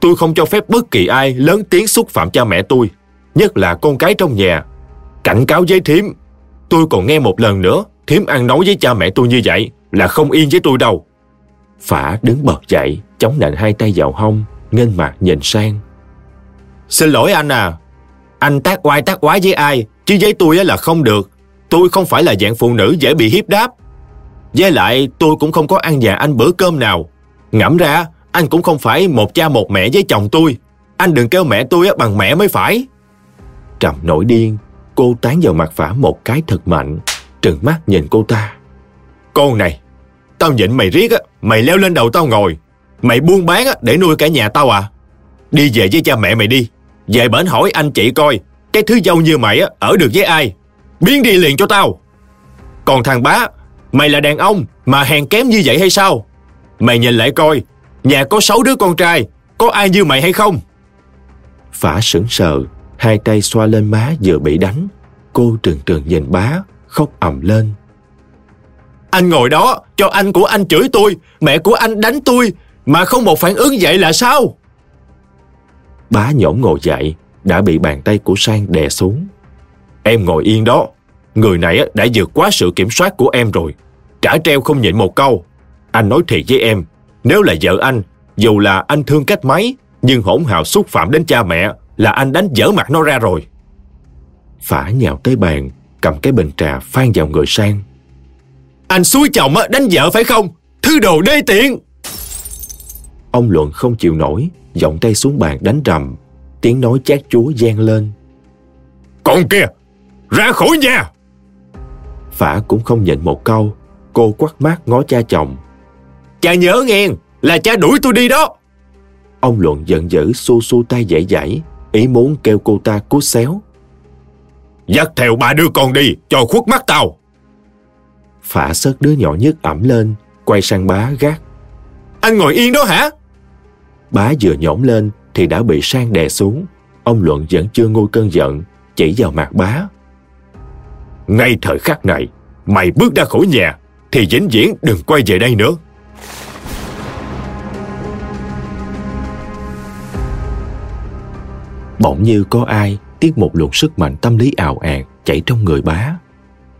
Tôi không cho phép bất kỳ ai lớn tiếng xúc phạm cha mẹ tôi, nhất là con cái trong nhà. Cảnh cáo với Thiếm, tôi còn nghe một lần nữa, Thiếm ăn nói với cha mẹ tôi như vậy là không yên với tôi đâu. Phả đứng bật dậy, chống nạnh hai tay vào hông, nghênh mặt nhìn sang. Xin lỗi anh à, anh tác oai tác quái với ai, chứ với tôi là không được. Tôi không phải là dạng phụ nữ dễ bị hiếp đáp. Với lại tôi cũng không có ăn nhà anh bữa cơm nào. Ngẫm ra, anh cũng không phải một cha một mẹ với chồng tôi. Anh đừng kêu mẹ tôi bằng mẹ mới phải. Trầm nổi điên, cô tán vào mặt phả một cái thật mạnh, trừng mắt nhìn cô ta. Con này, tao nhịn mày riết á, mày leo lên đầu tao ngồi, Mày buôn bán để nuôi cả nhà tao à? Đi về với cha mẹ mày đi. Về bển hỏi anh chị coi, cái thứ dâu như mày ở được với ai? Biến đi liền cho tao. Còn thằng bá, mày là đàn ông mà hèn kém như vậy hay sao? Mày nhìn lại coi, nhà có sáu đứa con trai, có ai như mày hay không? Phả sững sờ, hai tay xoa lên má vừa bị đánh. Cô trừng trừng nhìn bá, khóc ầm lên. Anh ngồi đó, cho anh của anh chửi tôi, mẹ của anh đánh tôi, mà không một phản ứng vậy là sao? Bá nhổn ngồi dậy, đã bị bàn tay của Sang đè xuống. Em ngồi yên đó, người này đã vượt quá sự kiểm soát của em rồi. Trả treo không nhịn một câu, Anh nói thiệt với em, nếu là vợ anh, dù là anh thương cách mấy, nhưng hỗn hào xúc phạm đến cha mẹ là anh đánh dở mặt nó ra rồi. Phả nhào tới bàn, cầm cái bình trà phan vào người sang. Anh xúi chồng đánh vợ phải không? Thứ đồ đê tiện! Ông Luận không chịu nổi, giọng tay xuống bàn đánh rầm. Tiếng nói chát chúa gian lên. Con kia, ra khỏi nhà! Phả cũng không nhịn một câu, cô quắt mát ngó cha chồng. Cha nhớ nghe, là cha đuổi tôi đi đó. Ông Luận giận dữ xu xu tay dãy dãy, ý muốn kêu cô ta cút xéo. Dắt theo ba đứa con đi, cho khuất mắt tao. Phả sớt đứa nhỏ nhất ẩm lên, quay sang bá gác. Anh ngồi yên đó hả? Bá vừa nhổm lên thì đã bị sang đè xuống. Ông Luận vẫn chưa ngôi cơn giận, chỉ vào mặt bá. Ngay thời khắc này, mày bước ra khỏi nhà, thì vĩnh viễn đừng quay về đây nữa. Bỗng như có ai tiết một luồng sức mạnh tâm lý ảo ạt chảy trong người bá.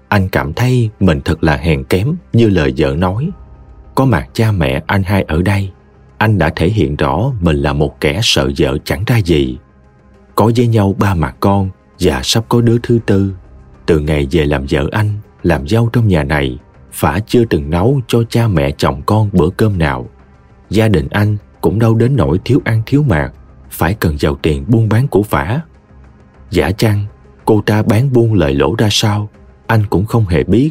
Anh cảm thấy mình thật là hèn kém như lời vợ nói. Có mặt cha mẹ anh hai ở đây, anh đã thể hiện rõ mình là một kẻ sợ vợ chẳng ra gì. Có với nhau ba mặt con và sắp có đứa thứ tư. Từ ngày về làm vợ anh, làm dâu trong nhà này, Phả chưa từng nấu cho cha mẹ chồng con bữa cơm nào. Gia đình anh cũng đâu đến nỗi thiếu ăn thiếu mặc, phải cần giàu tiền buôn bán của Phả. Giả chăng, cô ta bán buôn lời lỗ ra sao, anh cũng không hề biết.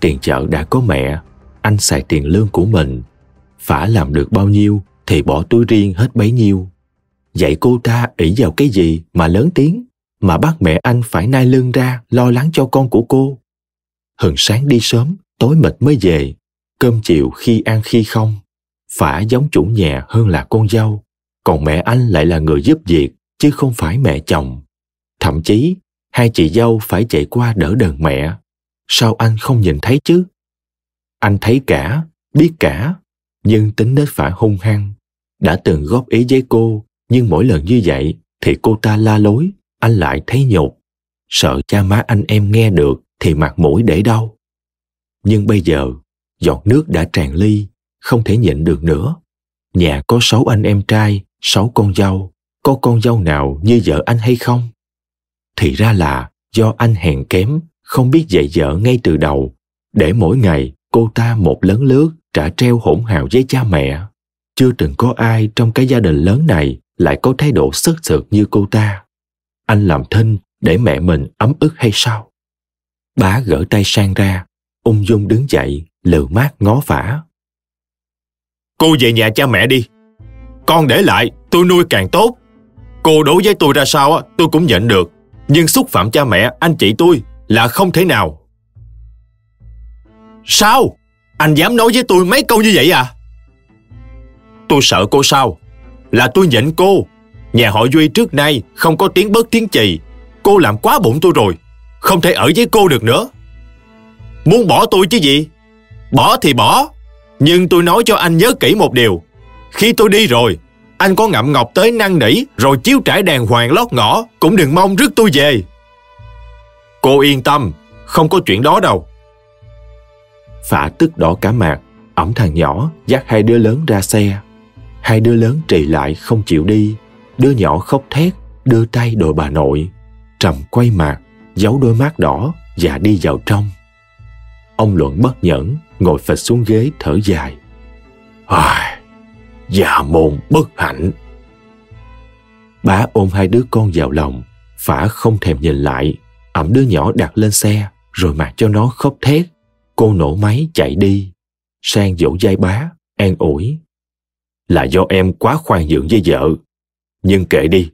Tiền chợ đã có mẹ, anh xài tiền lương của mình. Phả làm được bao nhiêu thì bỏ túi riêng hết bấy nhiêu. Vậy cô ta ỷ vào cái gì mà lớn tiếng, mà bắt mẹ anh phải nai lưng ra lo lắng cho con của cô. Hừng sáng đi sớm, tối mệt mới về, cơm chiều khi ăn khi không. Phả giống chủ nhà hơn là con dâu, còn mẹ anh lại là người giúp việc, chứ không phải mẹ chồng. Thậm chí, hai chị dâu phải chạy qua đỡ đần mẹ. Sao anh không nhìn thấy chứ? Anh thấy cả, biết cả, nhưng tính nết phải hung hăng. Đã từng góp ý với cô, nhưng mỗi lần như vậy thì cô ta la lối, anh lại thấy nhục. Sợ cha má anh em nghe được thì mặt mũi để đâu. Nhưng bây giờ, giọt nước đã tràn ly, không thể nhịn được nữa. Nhà có sáu anh em trai, sáu con dâu, có con dâu nào như vợ anh hay không? Thì ra là do anh hèn kém, không biết dạy vợ ngay từ đầu, để mỗi ngày cô ta một lớn lướt trả treo hỗn hào với cha mẹ. Chưa từng có ai trong cái gia đình lớn này lại có thái độ sức sượt như cô ta. Anh làm thinh để mẹ mình ấm ức hay sao? Bá gỡ tay sang ra, ung dung đứng dậy, lừ mát ngó phả. Cô về nhà cha mẹ đi. Con để lại, tôi nuôi càng tốt. Cô đối với tôi ra sao tôi cũng nhận được. Nhưng xúc phạm cha mẹ, anh chị tôi là không thể nào. Sao? Anh dám nói với tôi mấy câu như vậy à? Tôi sợ cô sao? Là tôi nhịn cô. Nhà họ Duy trước nay không có tiếng bớt tiếng chì. Cô làm quá bụng tôi rồi. Không thể ở với cô được nữa. Muốn bỏ tôi chứ gì? Bỏ thì bỏ. Nhưng tôi nói cho anh nhớ kỹ một điều. Khi tôi đi rồi, anh có ngậm ngọc tới năn nỉ rồi chiếu trải đàng hoàng lót ngõ cũng đừng mong rước tôi về. Cô yên tâm, không có chuyện đó đâu. Phả tức đỏ cả mặt, ẩm thằng nhỏ dắt hai đứa lớn ra xe. Hai đứa lớn trì lại không chịu đi. Đứa nhỏ khóc thét, đưa tay đòi bà nội. Trầm quay mặt, giấu đôi mắt đỏ và đi vào trong. Ông Luận bất nhẫn, ngồi phịch xuống ghế thở dài. Ai, già môn bất hạnh. Bá ôm hai đứa con vào lòng, phả không thèm nhìn lại, ẩm đứa nhỏ đặt lên xe, rồi mặc cho nó khóc thét. Cô nổ máy chạy đi. Sang dỗ dai bá, an ủi. Là do em quá khoan nhượng với vợ. Nhưng kệ đi,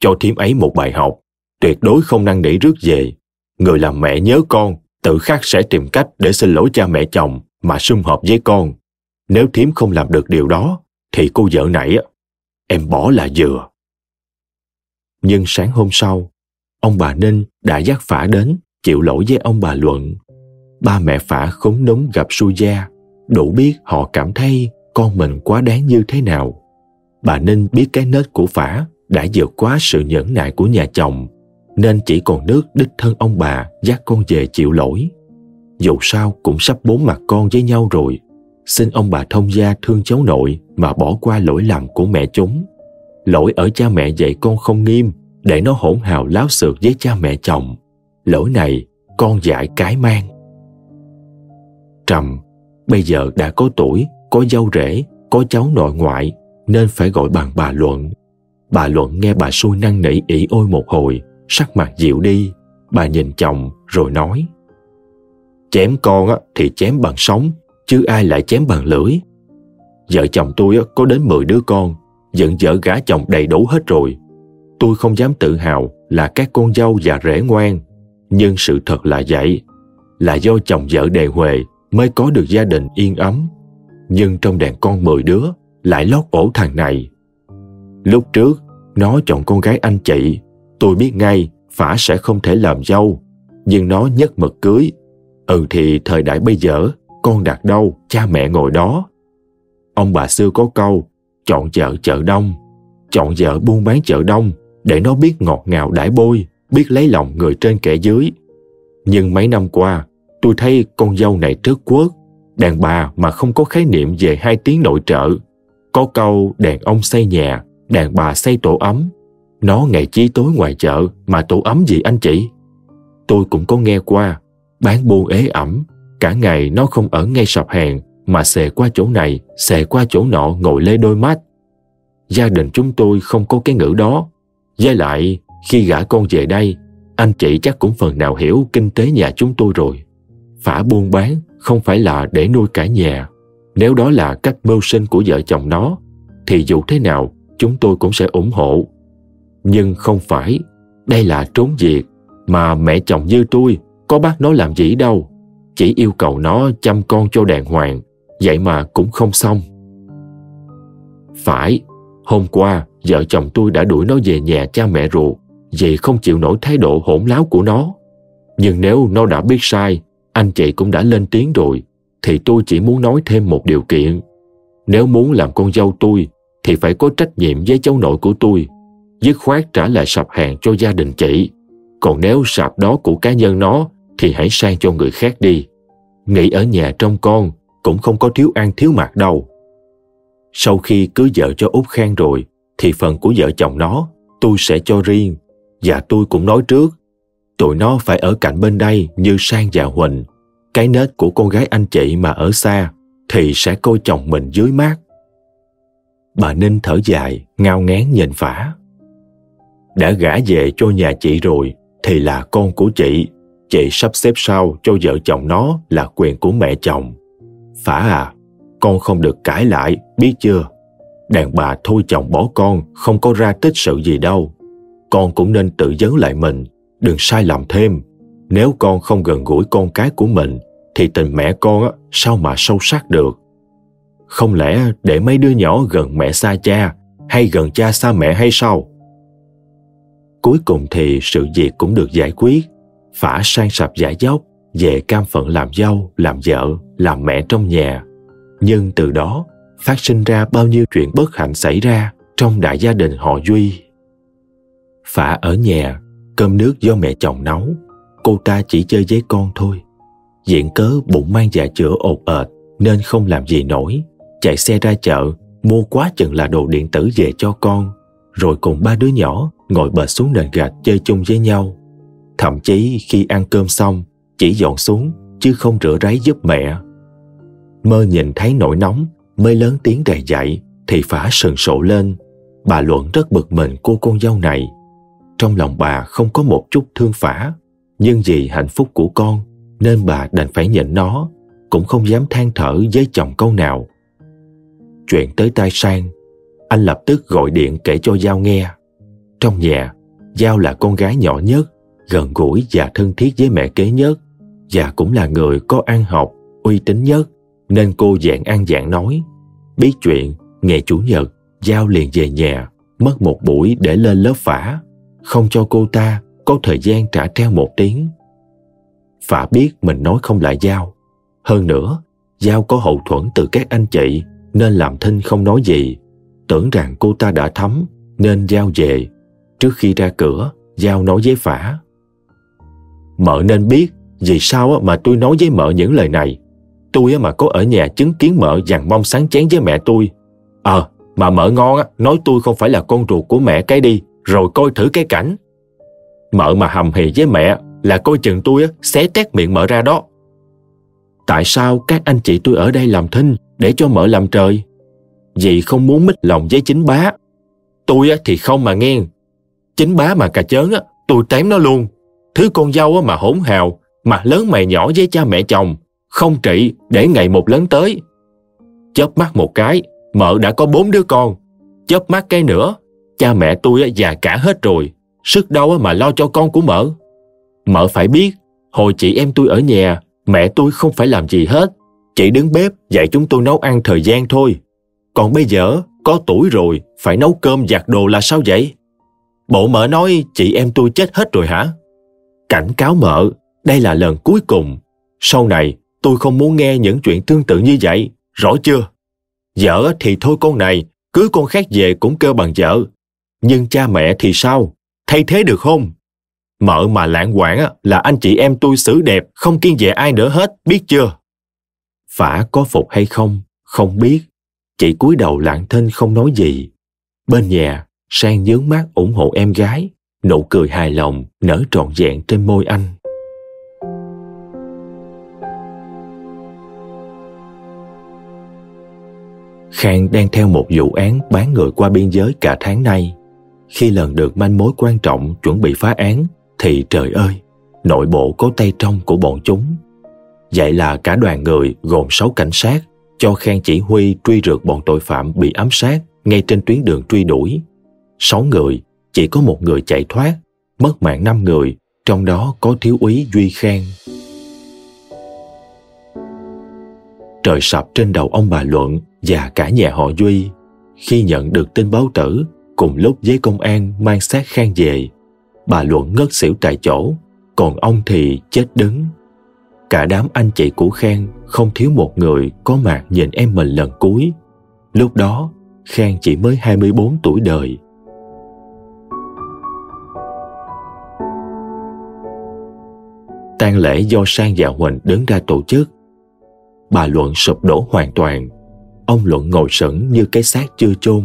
cho thím ấy một bài học. Tuyệt đối không năn nỉ rước về. Người làm mẹ nhớ con, tự khắc sẽ tìm cách để xin lỗi cha mẹ chồng mà sum họp với con. Nếu thím không làm được điều đó, thì cô vợ nãy em bỏ là vừa. Nhưng sáng hôm sau, ông bà Ninh đã dắt phả đến chịu lỗi với ông bà Luận. Ba mẹ phả khốn đống gặp su gia, đủ biết họ cảm thấy con mình quá đáng như thế nào. Bà Ninh biết cái nết của phả đã vượt quá sự nhẫn nại của nhà chồng, nên chỉ còn nước đích thân ông bà dắt con về chịu lỗi. Dù sao cũng sắp bốn mặt con với nhau rồi, xin ông bà thông gia thương cháu nội mà bỏ qua lỗi lầm của mẹ chúng. Lỗi ở cha mẹ dạy con không nghiêm, để nó hỗn hào láo xược với cha mẹ chồng. Lỗi này con dại cái mang. Trầm, bây giờ đã có tuổi, có dâu rể, có cháu nội ngoại, nên phải gọi bằng bà Luận. Bà Luận nghe bà xui năn nỉ ỉ ôi một hồi, sắc mặt dịu đi. Bà nhìn chồng rồi nói Chém con thì chém bằng sống, chứ ai lại chém bằng lưỡi. Vợ chồng tôi có đến 10 đứa con, giận vợ gả chồng đầy đủ hết rồi. Tôi không dám tự hào là các con dâu và rể ngoan, nhưng sự thật là vậy, là do chồng vợ đề huề mới có được gia đình yên ấm. Nhưng trong đàn con 10 đứa lại lót ổ thằng này. Lúc trước, nó chọn con gái anh chị, tôi biết ngay phả sẽ không thể làm dâu, nhưng nó nhất mực cưới. Ừ thì thời đại bây giờ con đặt đâu, cha mẹ ngồi đó. Ông bà xưa có câu, chọn vợ chợ đông, chọn vợ buôn bán chợ đông để nó biết ngọt ngào đãi bôi, biết lấy lòng người trên kẻ dưới. Nhưng mấy năm qua, tôi thấy con dâu này trớt quớt, đàn bà mà không có khái niệm về hai tiếng nội trợ. Có câu đàn ông xây nhà, đàn bà xây tổ ấm. Nó ngày chí tối ngoài chợ mà tổ ấm gì anh chị? Tôi cũng có nghe qua, bán buôn ế ẩm, Cả ngày nó không ở ngay sạp hàng mà xề qua chỗ này, xề qua chỗ nọ ngồi lê đôi mắt. Gia đình chúng tôi không có cái ngữ đó. Với lại, khi gả con về đây, anh chị chắc cũng phần nào hiểu kinh tế nhà chúng tôi rồi. Phả buôn bán không phải là để nuôi cả nhà. Nếu đó là cách mưu sinh của vợ chồng nó, thì dù thế nào chúng tôi cũng sẽ ủng hộ. Nhưng không phải, đây là trốn việc, mà mẹ chồng như tôi có bắt nó làm gì đâu chỉ yêu cầu nó chăm con cho đàng hoàng vậy mà cũng không xong phải hôm qua vợ chồng tôi đã đuổi nó về nhà cha mẹ ruột vì không chịu nổi thái độ hỗn láo của nó nhưng nếu nó đã biết sai anh chị cũng đã lên tiếng rồi thì tôi chỉ muốn nói thêm một điều kiện nếu muốn làm con dâu tôi thì phải có trách nhiệm với cháu nội của tôi dứt khoát trả lại sạp hàng cho gia đình chị còn nếu sạp đó của cá nhân nó thì hãy sang cho người khác đi. Nghĩ ở nhà trong con cũng không có thiếu ăn thiếu mặc đâu. Sau khi cưới vợ cho Út Khang rồi, thì phần của vợ chồng nó tôi sẽ cho riêng. Và tôi cũng nói trước, tụi nó phải ở cạnh bên đây như Sang và Huỳnh. Cái nết của con gái anh chị mà ở xa thì sẽ coi chồng mình dưới mát. Bà Ninh thở dài, ngao ngán nhìn phả. Đã gả về cho nhà chị rồi thì là con của chị chị sắp xếp sao cho vợ chồng nó là quyền của mẹ chồng. Phả à, con không được cãi lại, biết chưa? Đàn bà thôi chồng bỏ con không có ra tích sự gì đâu. Con cũng nên tự vấn lại mình, đừng sai lầm thêm. Nếu con không gần gũi con cái của mình, thì tình mẹ con sao mà sâu sắc được? Không lẽ để mấy đứa nhỏ gần mẹ xa cha, hay gần cha xa mẹ hay sao? Cuối cùng thì sự việc cũng được giải quyết phả sang sạp giả dốc về cam phận làm dâu, làm vợ, làm mẹ trong nhà. Nhưng từ đó phát sinh ra bao nhiêu chuyện bất hạnh xảy ra trong đại gia đình họ Duy. Phả ở nhà, cơm nước do mẹ chồng nấu, cô ta chỉ chơi với con thôi. Diện cớ bụng mang dạ chữa ột ệt nên không làm gì nổi, chạy xe ra chợ, mua quá chừng là đồ điện tử về cho con, rồi cùng ba đứa nhỏ ngồi bệt xuống nền gạch chơi chung với nhau Thậm chí khi ăn cơm xong, chỉ dọn xuống chứ không rửa ráy giúp mẹ. Mơ nhìn thấy nỗi nóng, mới lớn tiếng đầy dậy thì phá sừng sổ lên. Bà Luận rất bực mình cô con dâu này. Trong lòng bà không có một chút thương phả, nhưng vì hạnh phúc của con nên bà đành phải nhịn nó, cũng không dám than thở với chồng câu nào. Chuyện tới tai sang, anh lập tức gọi điện kể cho Giao nghe. Trong nhà, Giao là con gái nhỏ nhất, gần gũi và thân thiết với mẹ kế nhất và cũng là người có ăn học, uy tín nhất nên cô dạng ăn dạng nói. Biết chuyện, ngày Chủ nhật, Giao liền về nhà, mất một buổi để lên lớp phả, không cho cô ta có thời gian trả treo một tiếng. Phả biết mình nói không lại Giao. Hơn nữa, Giao có hậu thuẫn từ các anh chị nên làm thinh không nói gì. Tưởng rằng cô ta đã thấm nên Giao về. Trước khi ra cửa, Giao nói với Phả. Mợ nên biết vì sao mà tôi nói với mợ những lời này. tôi mà có ở nhà chứng kiến mợ dằn mong sáng chén với mẹ tôi. Ờ, mà mợ ngon nói tôi không phải là con ruột của mẹ cái đi, rồi coi thử cái cảnh. Mợ mà hầm hì với mẹ là coi chừng tôi xé tét miệng mợ ra đó. Tại sao các anh chị tôi ở đây làm thinh để cho mợ làm trời? Vì không muốn mít lòng với chính bá. Tôi thì không mà nghe. Chính bá mà cà chớn á, tôi tém nó luôn. Thứ con dâu mà hỗn hào, mà lớn mày nhỏ với cha mẹ chồng, không trị để ngày một lớn tới. Chớp mắt một cái, mợ đã có bốn đứa con. Chớp mắt cái nữa, cha mẹ tôi già cả hết rồi, sức đâu mà lo cho con của mợ. Mợ phải biết, hồi chị em tôi ở nhà, mẹ tôi không phải làm gì hết, chỉ đứng bếp dạy chúng tôi nấu ăn thời gian thôi. Còn bây giờ, có tuổi rồi, phải nấu cơm giặt đồ là sao vậy? Bộ mợ nói chị em tôi chết hết rồi hả? Cảnh cáo mợ, đây là lần cuối cùng. Sau này, tôi không muốn nghe những chuyện tương tự như vậy, rõ chưa? Vợ thì thôi con này, cưới con khác về cũng kêu bằng vợ. Nhưng cha mẹ thì sao? Thay thế được không? Mợ mà lãng quảng là anh chị em tôi xử đẹp, không kiên dè ai nữa hết, biết chưa? Phả có phục hay không? Không biết. Chị cúi đầu lặng thinh không nói gì. Bên nhà, Sang nhướng mắt ủng hộ em gái, nụ cười hài lòng nở trọn vẹn trên môi anh. Khang đang theo một vụ án bán người qua biên giới cả tháng nay. Khi lần được manh mối quan trọng chuẩn bị phá án, thì trời ơi, nội bộ có tay trong của bọn chúng. Vậy là cả đoàn người gồm 6 cảnh sát cho khen chỉ huy truy rượt bọn tội phạm bị ám sát ngay trên tuyến đường truy đuổi. 6 người, chỉ có một người chạy thoát, mất mạng 5 người, trong đó có thiếu úy Duy Khang. Trời sập trên đầu ông bà Luận và cả nhà họ Duy khi nhận được tin báo tử cùng lúc với công an mang xác Khang về. Bà Luận ngất xỉu tại chỗ, còn ông thì chết đứng. Cả đám anh chị của Khang không thiếu một người có mặt nhìn em mình lần cuối. Lúc đó, Khang chỉ mới 24 tuổi đời. tang lễ do Sang và Huỳnh đứng ra tổ chức. Bà Luận sụp đổ hoàn toàn. Ông Luận ngồi sững như cái xác chưa chôn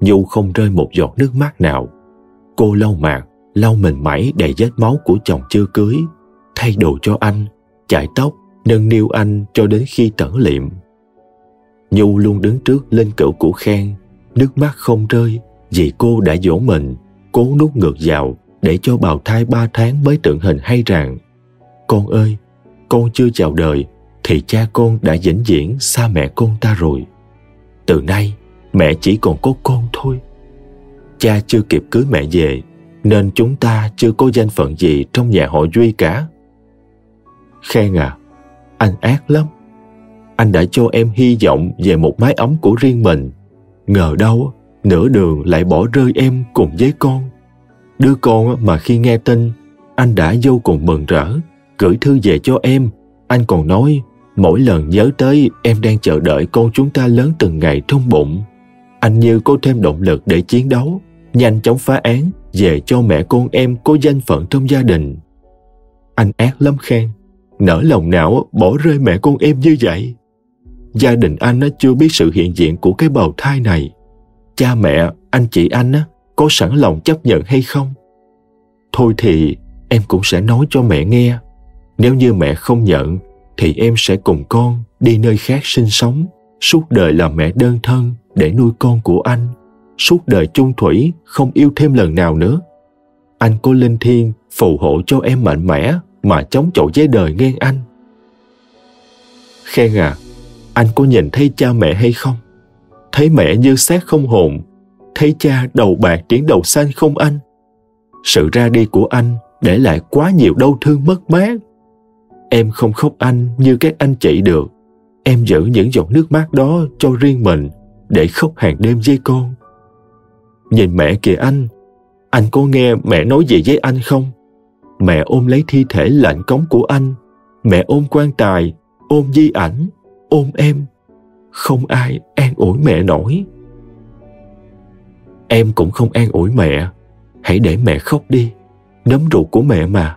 dù không rơi một giọt nước mắt nào. Cô lau mặt, lau mình mẩy đầy vết máu của chồng chưa cưới, thay đồ cho anh, chải tóc, nâng niu anh cho đến khi tẩn liệm. Nhu luôn đứng trước lên cửu của Khang, nước mắt không rơi vì cô đã dỗ mình, cố nuốt ngược vào để cho bào thai ba tháng mới tượng hình hay rằng con ơi, con chưa chào đời thì cha con đã vĩnh viễn xa mẹ con ta rồi. Từ nay, mẹ chỉ còn có con thôi. Cha chưa kịp cưới mẹ về, nên chúng ta chưa có danh phận gì trong nhà họ Duy cả. Khen à, anh ác lắm. Anh đã cho em hy vọng về một mái ấm của riêng mình. Ngờ đâu, nửa đường lại bỏ rơi em cùng với con. Đứa con mà khi nghe tin, anh đã vô cùng mừng rỡ gửi thư về cho em. Anh còn nói, mỗi lần nhớ tới em đang chờ đợi con chúng ta lớn từng ngày trong bụng. Anh như có thêm động lực để chiến đấu, nhanh chóng phá án, về cho mẹ con em có danh phận trong gia đình. Anh ác lắm khen, nở lòng não bỏ rơi mẹ con em như vậy. Gia đình anh chưa biết sự hiện diện của cái bào thai này. Cha mẹ, anh chị anh có sẵn lòng chấp nhận hay không? Thôi thì em cũng sẽ nói cho mẹ nghe nếu như mẹ không nhận, thì em sẽ cùng con đi nơi khác sinh sống, suốt đời là mẹ đơn thân để nuôi con của anh, suốt đời chung thủy không yêu thêm lần nào nữa. Anh có linh thiên phù hộ cho em mạnh mẽ mà chống chọi với đời nghe anh. Khen à, anh có nhìn thấy cha mẹ hay không? Thấy mẹ như xác không hồn, thấy cha đầu bạc tiếng đầu xanh không anh? Sự ra đi của anh để lại quá nhiều đau thương mất mát Em không khóc anh như các anh chị được. Em giữ những giọt nước mắt đó cho riêng mình để khóc hàng đêm với con. Nhìn mẹ kìa anh, anh có nghe mẹ nói gì với anh không? Mẹ ôm lấy thi thể lạnh cống của anh. Mẹ ôm quan tài, ôm di ảnh, ôm em. Không ai an ủi mẹ nổi. Em cũng không an ủi mẹ. Hãy để mẹ khóc đi. Nấm ruột của mẹ mà.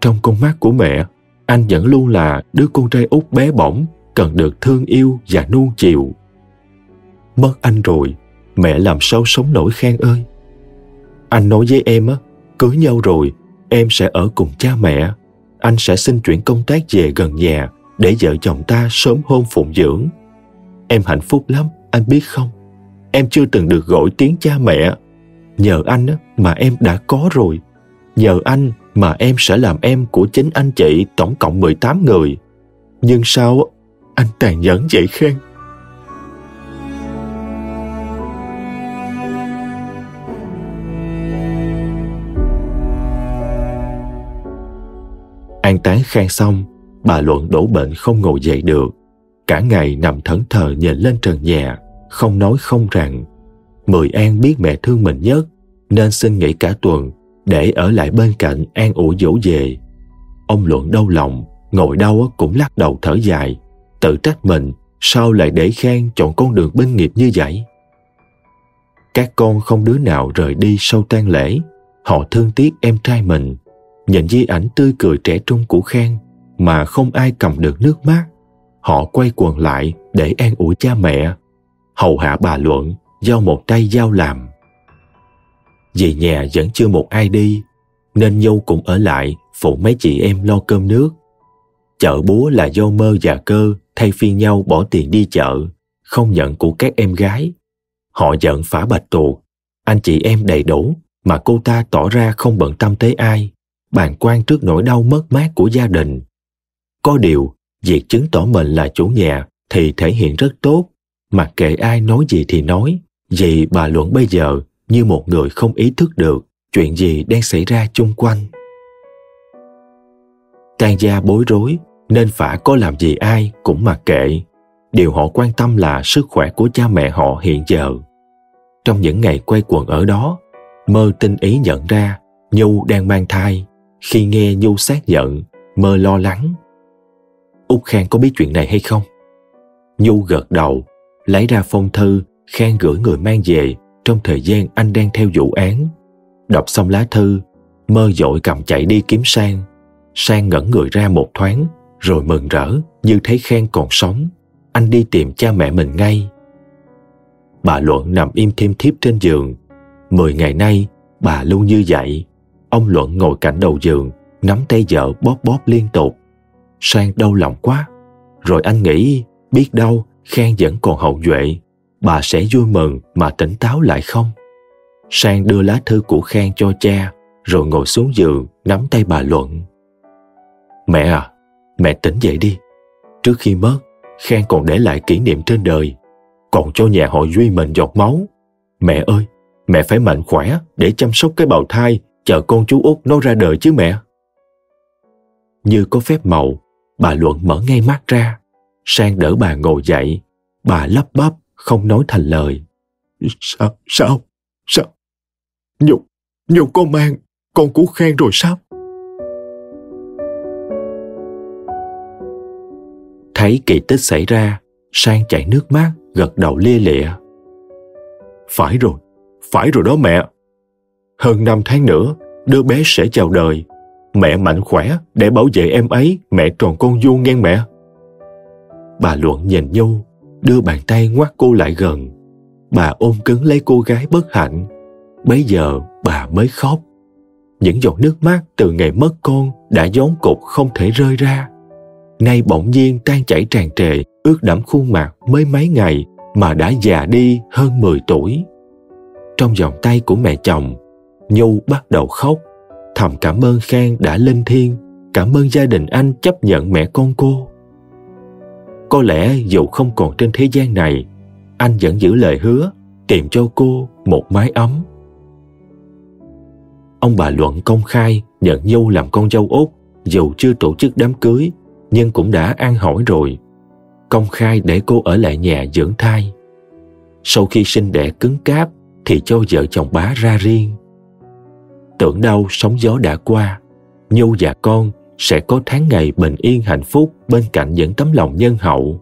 Trong con mắt của mẹ anh vẫn luôn là đứa con trai út bé bỏng, cần được thương yêu và nuông chiều mất anh rồi mẹ làm sao sống nổi khen ơi. Anh nói với em á cưới nhau rồi em sẽ ở cùng cha mẹ. Anh sẽ xin chuyển công tác về gần nhà để vợ chồng ta sớm hôn phụng dưỡng. Em hạnh phúc lắm anh biết không? Em chưa từng được gọi tiếng cha mẹ. Nhờ anh á, mà em đã có rồi. Nhờ anh mà em sẽ làm em của chính anh chị tổng cộng 18 người. Nhưng sao anh tàn nhẫn vậy khen? An táng Khang xong, bà Luận đổ bệnh không ngồi dậy được. Cả ngày nằm thẫn thờ nhìn lên trần nhà, không nói không rằng. Mười An biết mẹ thương mình nhất, nên xin nghỉ cả tuần để ở lại bên cạnh an ủi dỗ về. Ông Luận đau lòng, ngồi đau cũng lắc đầu thở dài, tự trách mình sao lại để Khang chọn con đường binh nghiệp như vậy. Các con không đứa nào rời đi sau tang lễ, họ thương tiếc em trai mình, nhìn di ảnh tươi cười trẻ trung của Khang mà không ai cầm được nước mắt. Họ quay quần lại để an ủi cha mẹ, hầu hạ bà Luận do một tay giao làm. về nhà vẫn chưa một ai đi, nên Dâu cũng ở lại phụ mấy chị em lo cơm nước. Chợ búa là do mơ và cơ thay phiên nhau bỏ tiền đi chợ, không nhận của các em gái. Họ giận phá bạch tuột, anh chị em đầy đủ mà cô ta tỏ ra không bận tâm tới ai, bàn quan trước nỗi đau mất mát của gia đình. Có điều, việc chứng tỏ mình là chủ nhà thì thể hiện rất tốt, mặc kệ ai nói gì thì nói, vì bà Luận bây giờ như một người không ý thức được chuyện gì đang xảy ra chung quanh. Tang gia bối rối nên phả có làm gì ai cũng mặc kệ. Điều họ quan tâm là sức khỏe của cha mẹ họ hiện giờ. Trong những ngày quay quần ở đó mơ tinh ý nhận ra nhu đang mang thai khi nghe nhu xác nhận mơ lo lắng úc khang có biết chuyện này hay không nhu gật đầu lấy ra phong thư khang gửi người mang về trong thời gian anh đang theo vụ án. Đọc xong lá thư, mơ dội cầm chạy đi kiếm Sang. Sang ngẩn người ra một thoáng, rồi mừng rỡ như thấy khang còn sống. Anh đi tìm cha mẹ mình ngay. Bà Luận nằm im thêm thiếp trên giường. Mười ngày nay, bà luôn như vậy. Ông Luận ngồi cạnh đầu giường, nắm tay vợ bóp bóp liên tục. Sang đau lòng quá. Rồi anh nghĩ, biết đâu Khang vẫn còn hậu duệ bà sẽ vui mừng mà tỉnh táo lại không? Sang đưa lá thư của Khang cho cha, rồi ngồi xuống giường nắm tay bà Luận. Mẹ à, mẹ tỉnh dậy đi. Trước khi mất, Khang còn để lại kỷ niệm trên đời, còn cho nhà họ Duy mình giọt máu. Mẹ ơi, mẹ phải mạnh khỏe để chăm sóc cái bào thai, chờ con chú út nó ra đời chứ mẹ. Như có phép màu, bà Luận mở ngay mắt ra. Sang đỡ bà ngồi dậy, bà lắp bắp không nói thành lời. Sao? Sao? Sao? Nhục, nhục con mang, con cú khen rồi sao? Thấy kỳ tích xảy ra, Sang chảy nước mắt, gật đầu lia lịa. Phải rồi, phải rồi đó mẹ. Hơn năm tháng nữa, đứa bé sẽ chào đời. Mẹ mạnh khỏe để bảo vệ em ấy, mẹ tròn con vuông nghe mẹ. Bà Luận nhìn Nhu đưa bàn tay ngoắt cô lại gần bà ôm cứng lấy cô gái bất hạnh bây giờ bà mới khóc những giọt nước mắt từ ngày mất con đã gión cục không thể rơi ra nay bỗng nhiên tan chảy tràn trề ướt đẫm khuôn mặt mới mấy ngày mà đã già đi hơn 10 tuổi. Trong vòng tay của mẹ chồng, Nhu bắt đầu khóc, thầm cảm ơn Khang đã lên thiên, cảm ơn gia đình anh chấp nhận mẹ con cô. Có lẽ dù không còn trên thế gian này, anh vẫn giữ lời hứa tìm cho cô một mái ấm. Ông bà Luận công khai nhận Nhu làm con dâu út dù chưa tổ chức đám cưới nhưng cũng đã an hỏi rồi. Công khai để cô ở lại nhà dưỡng thai. Sau khi sinh đẻ cứng cáp thì cho vợ chồng bá ra riêng. Tưởng đâu sóng gió đã qua, Nhu và con sẽ có tháng ngày bình yên hạnh phúc bên cạnh những tấm lòng nhân hậu.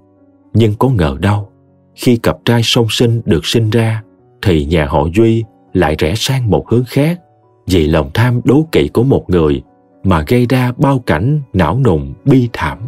Nhưng có ngờ đâu, khi cặp trai song sinh được sinh ra, thì nhà họ Duy lại rẽ sang một hướng khác vì lòng tham đố kỵ của một người mà gây ra bao cảnh não nùng bi thảm.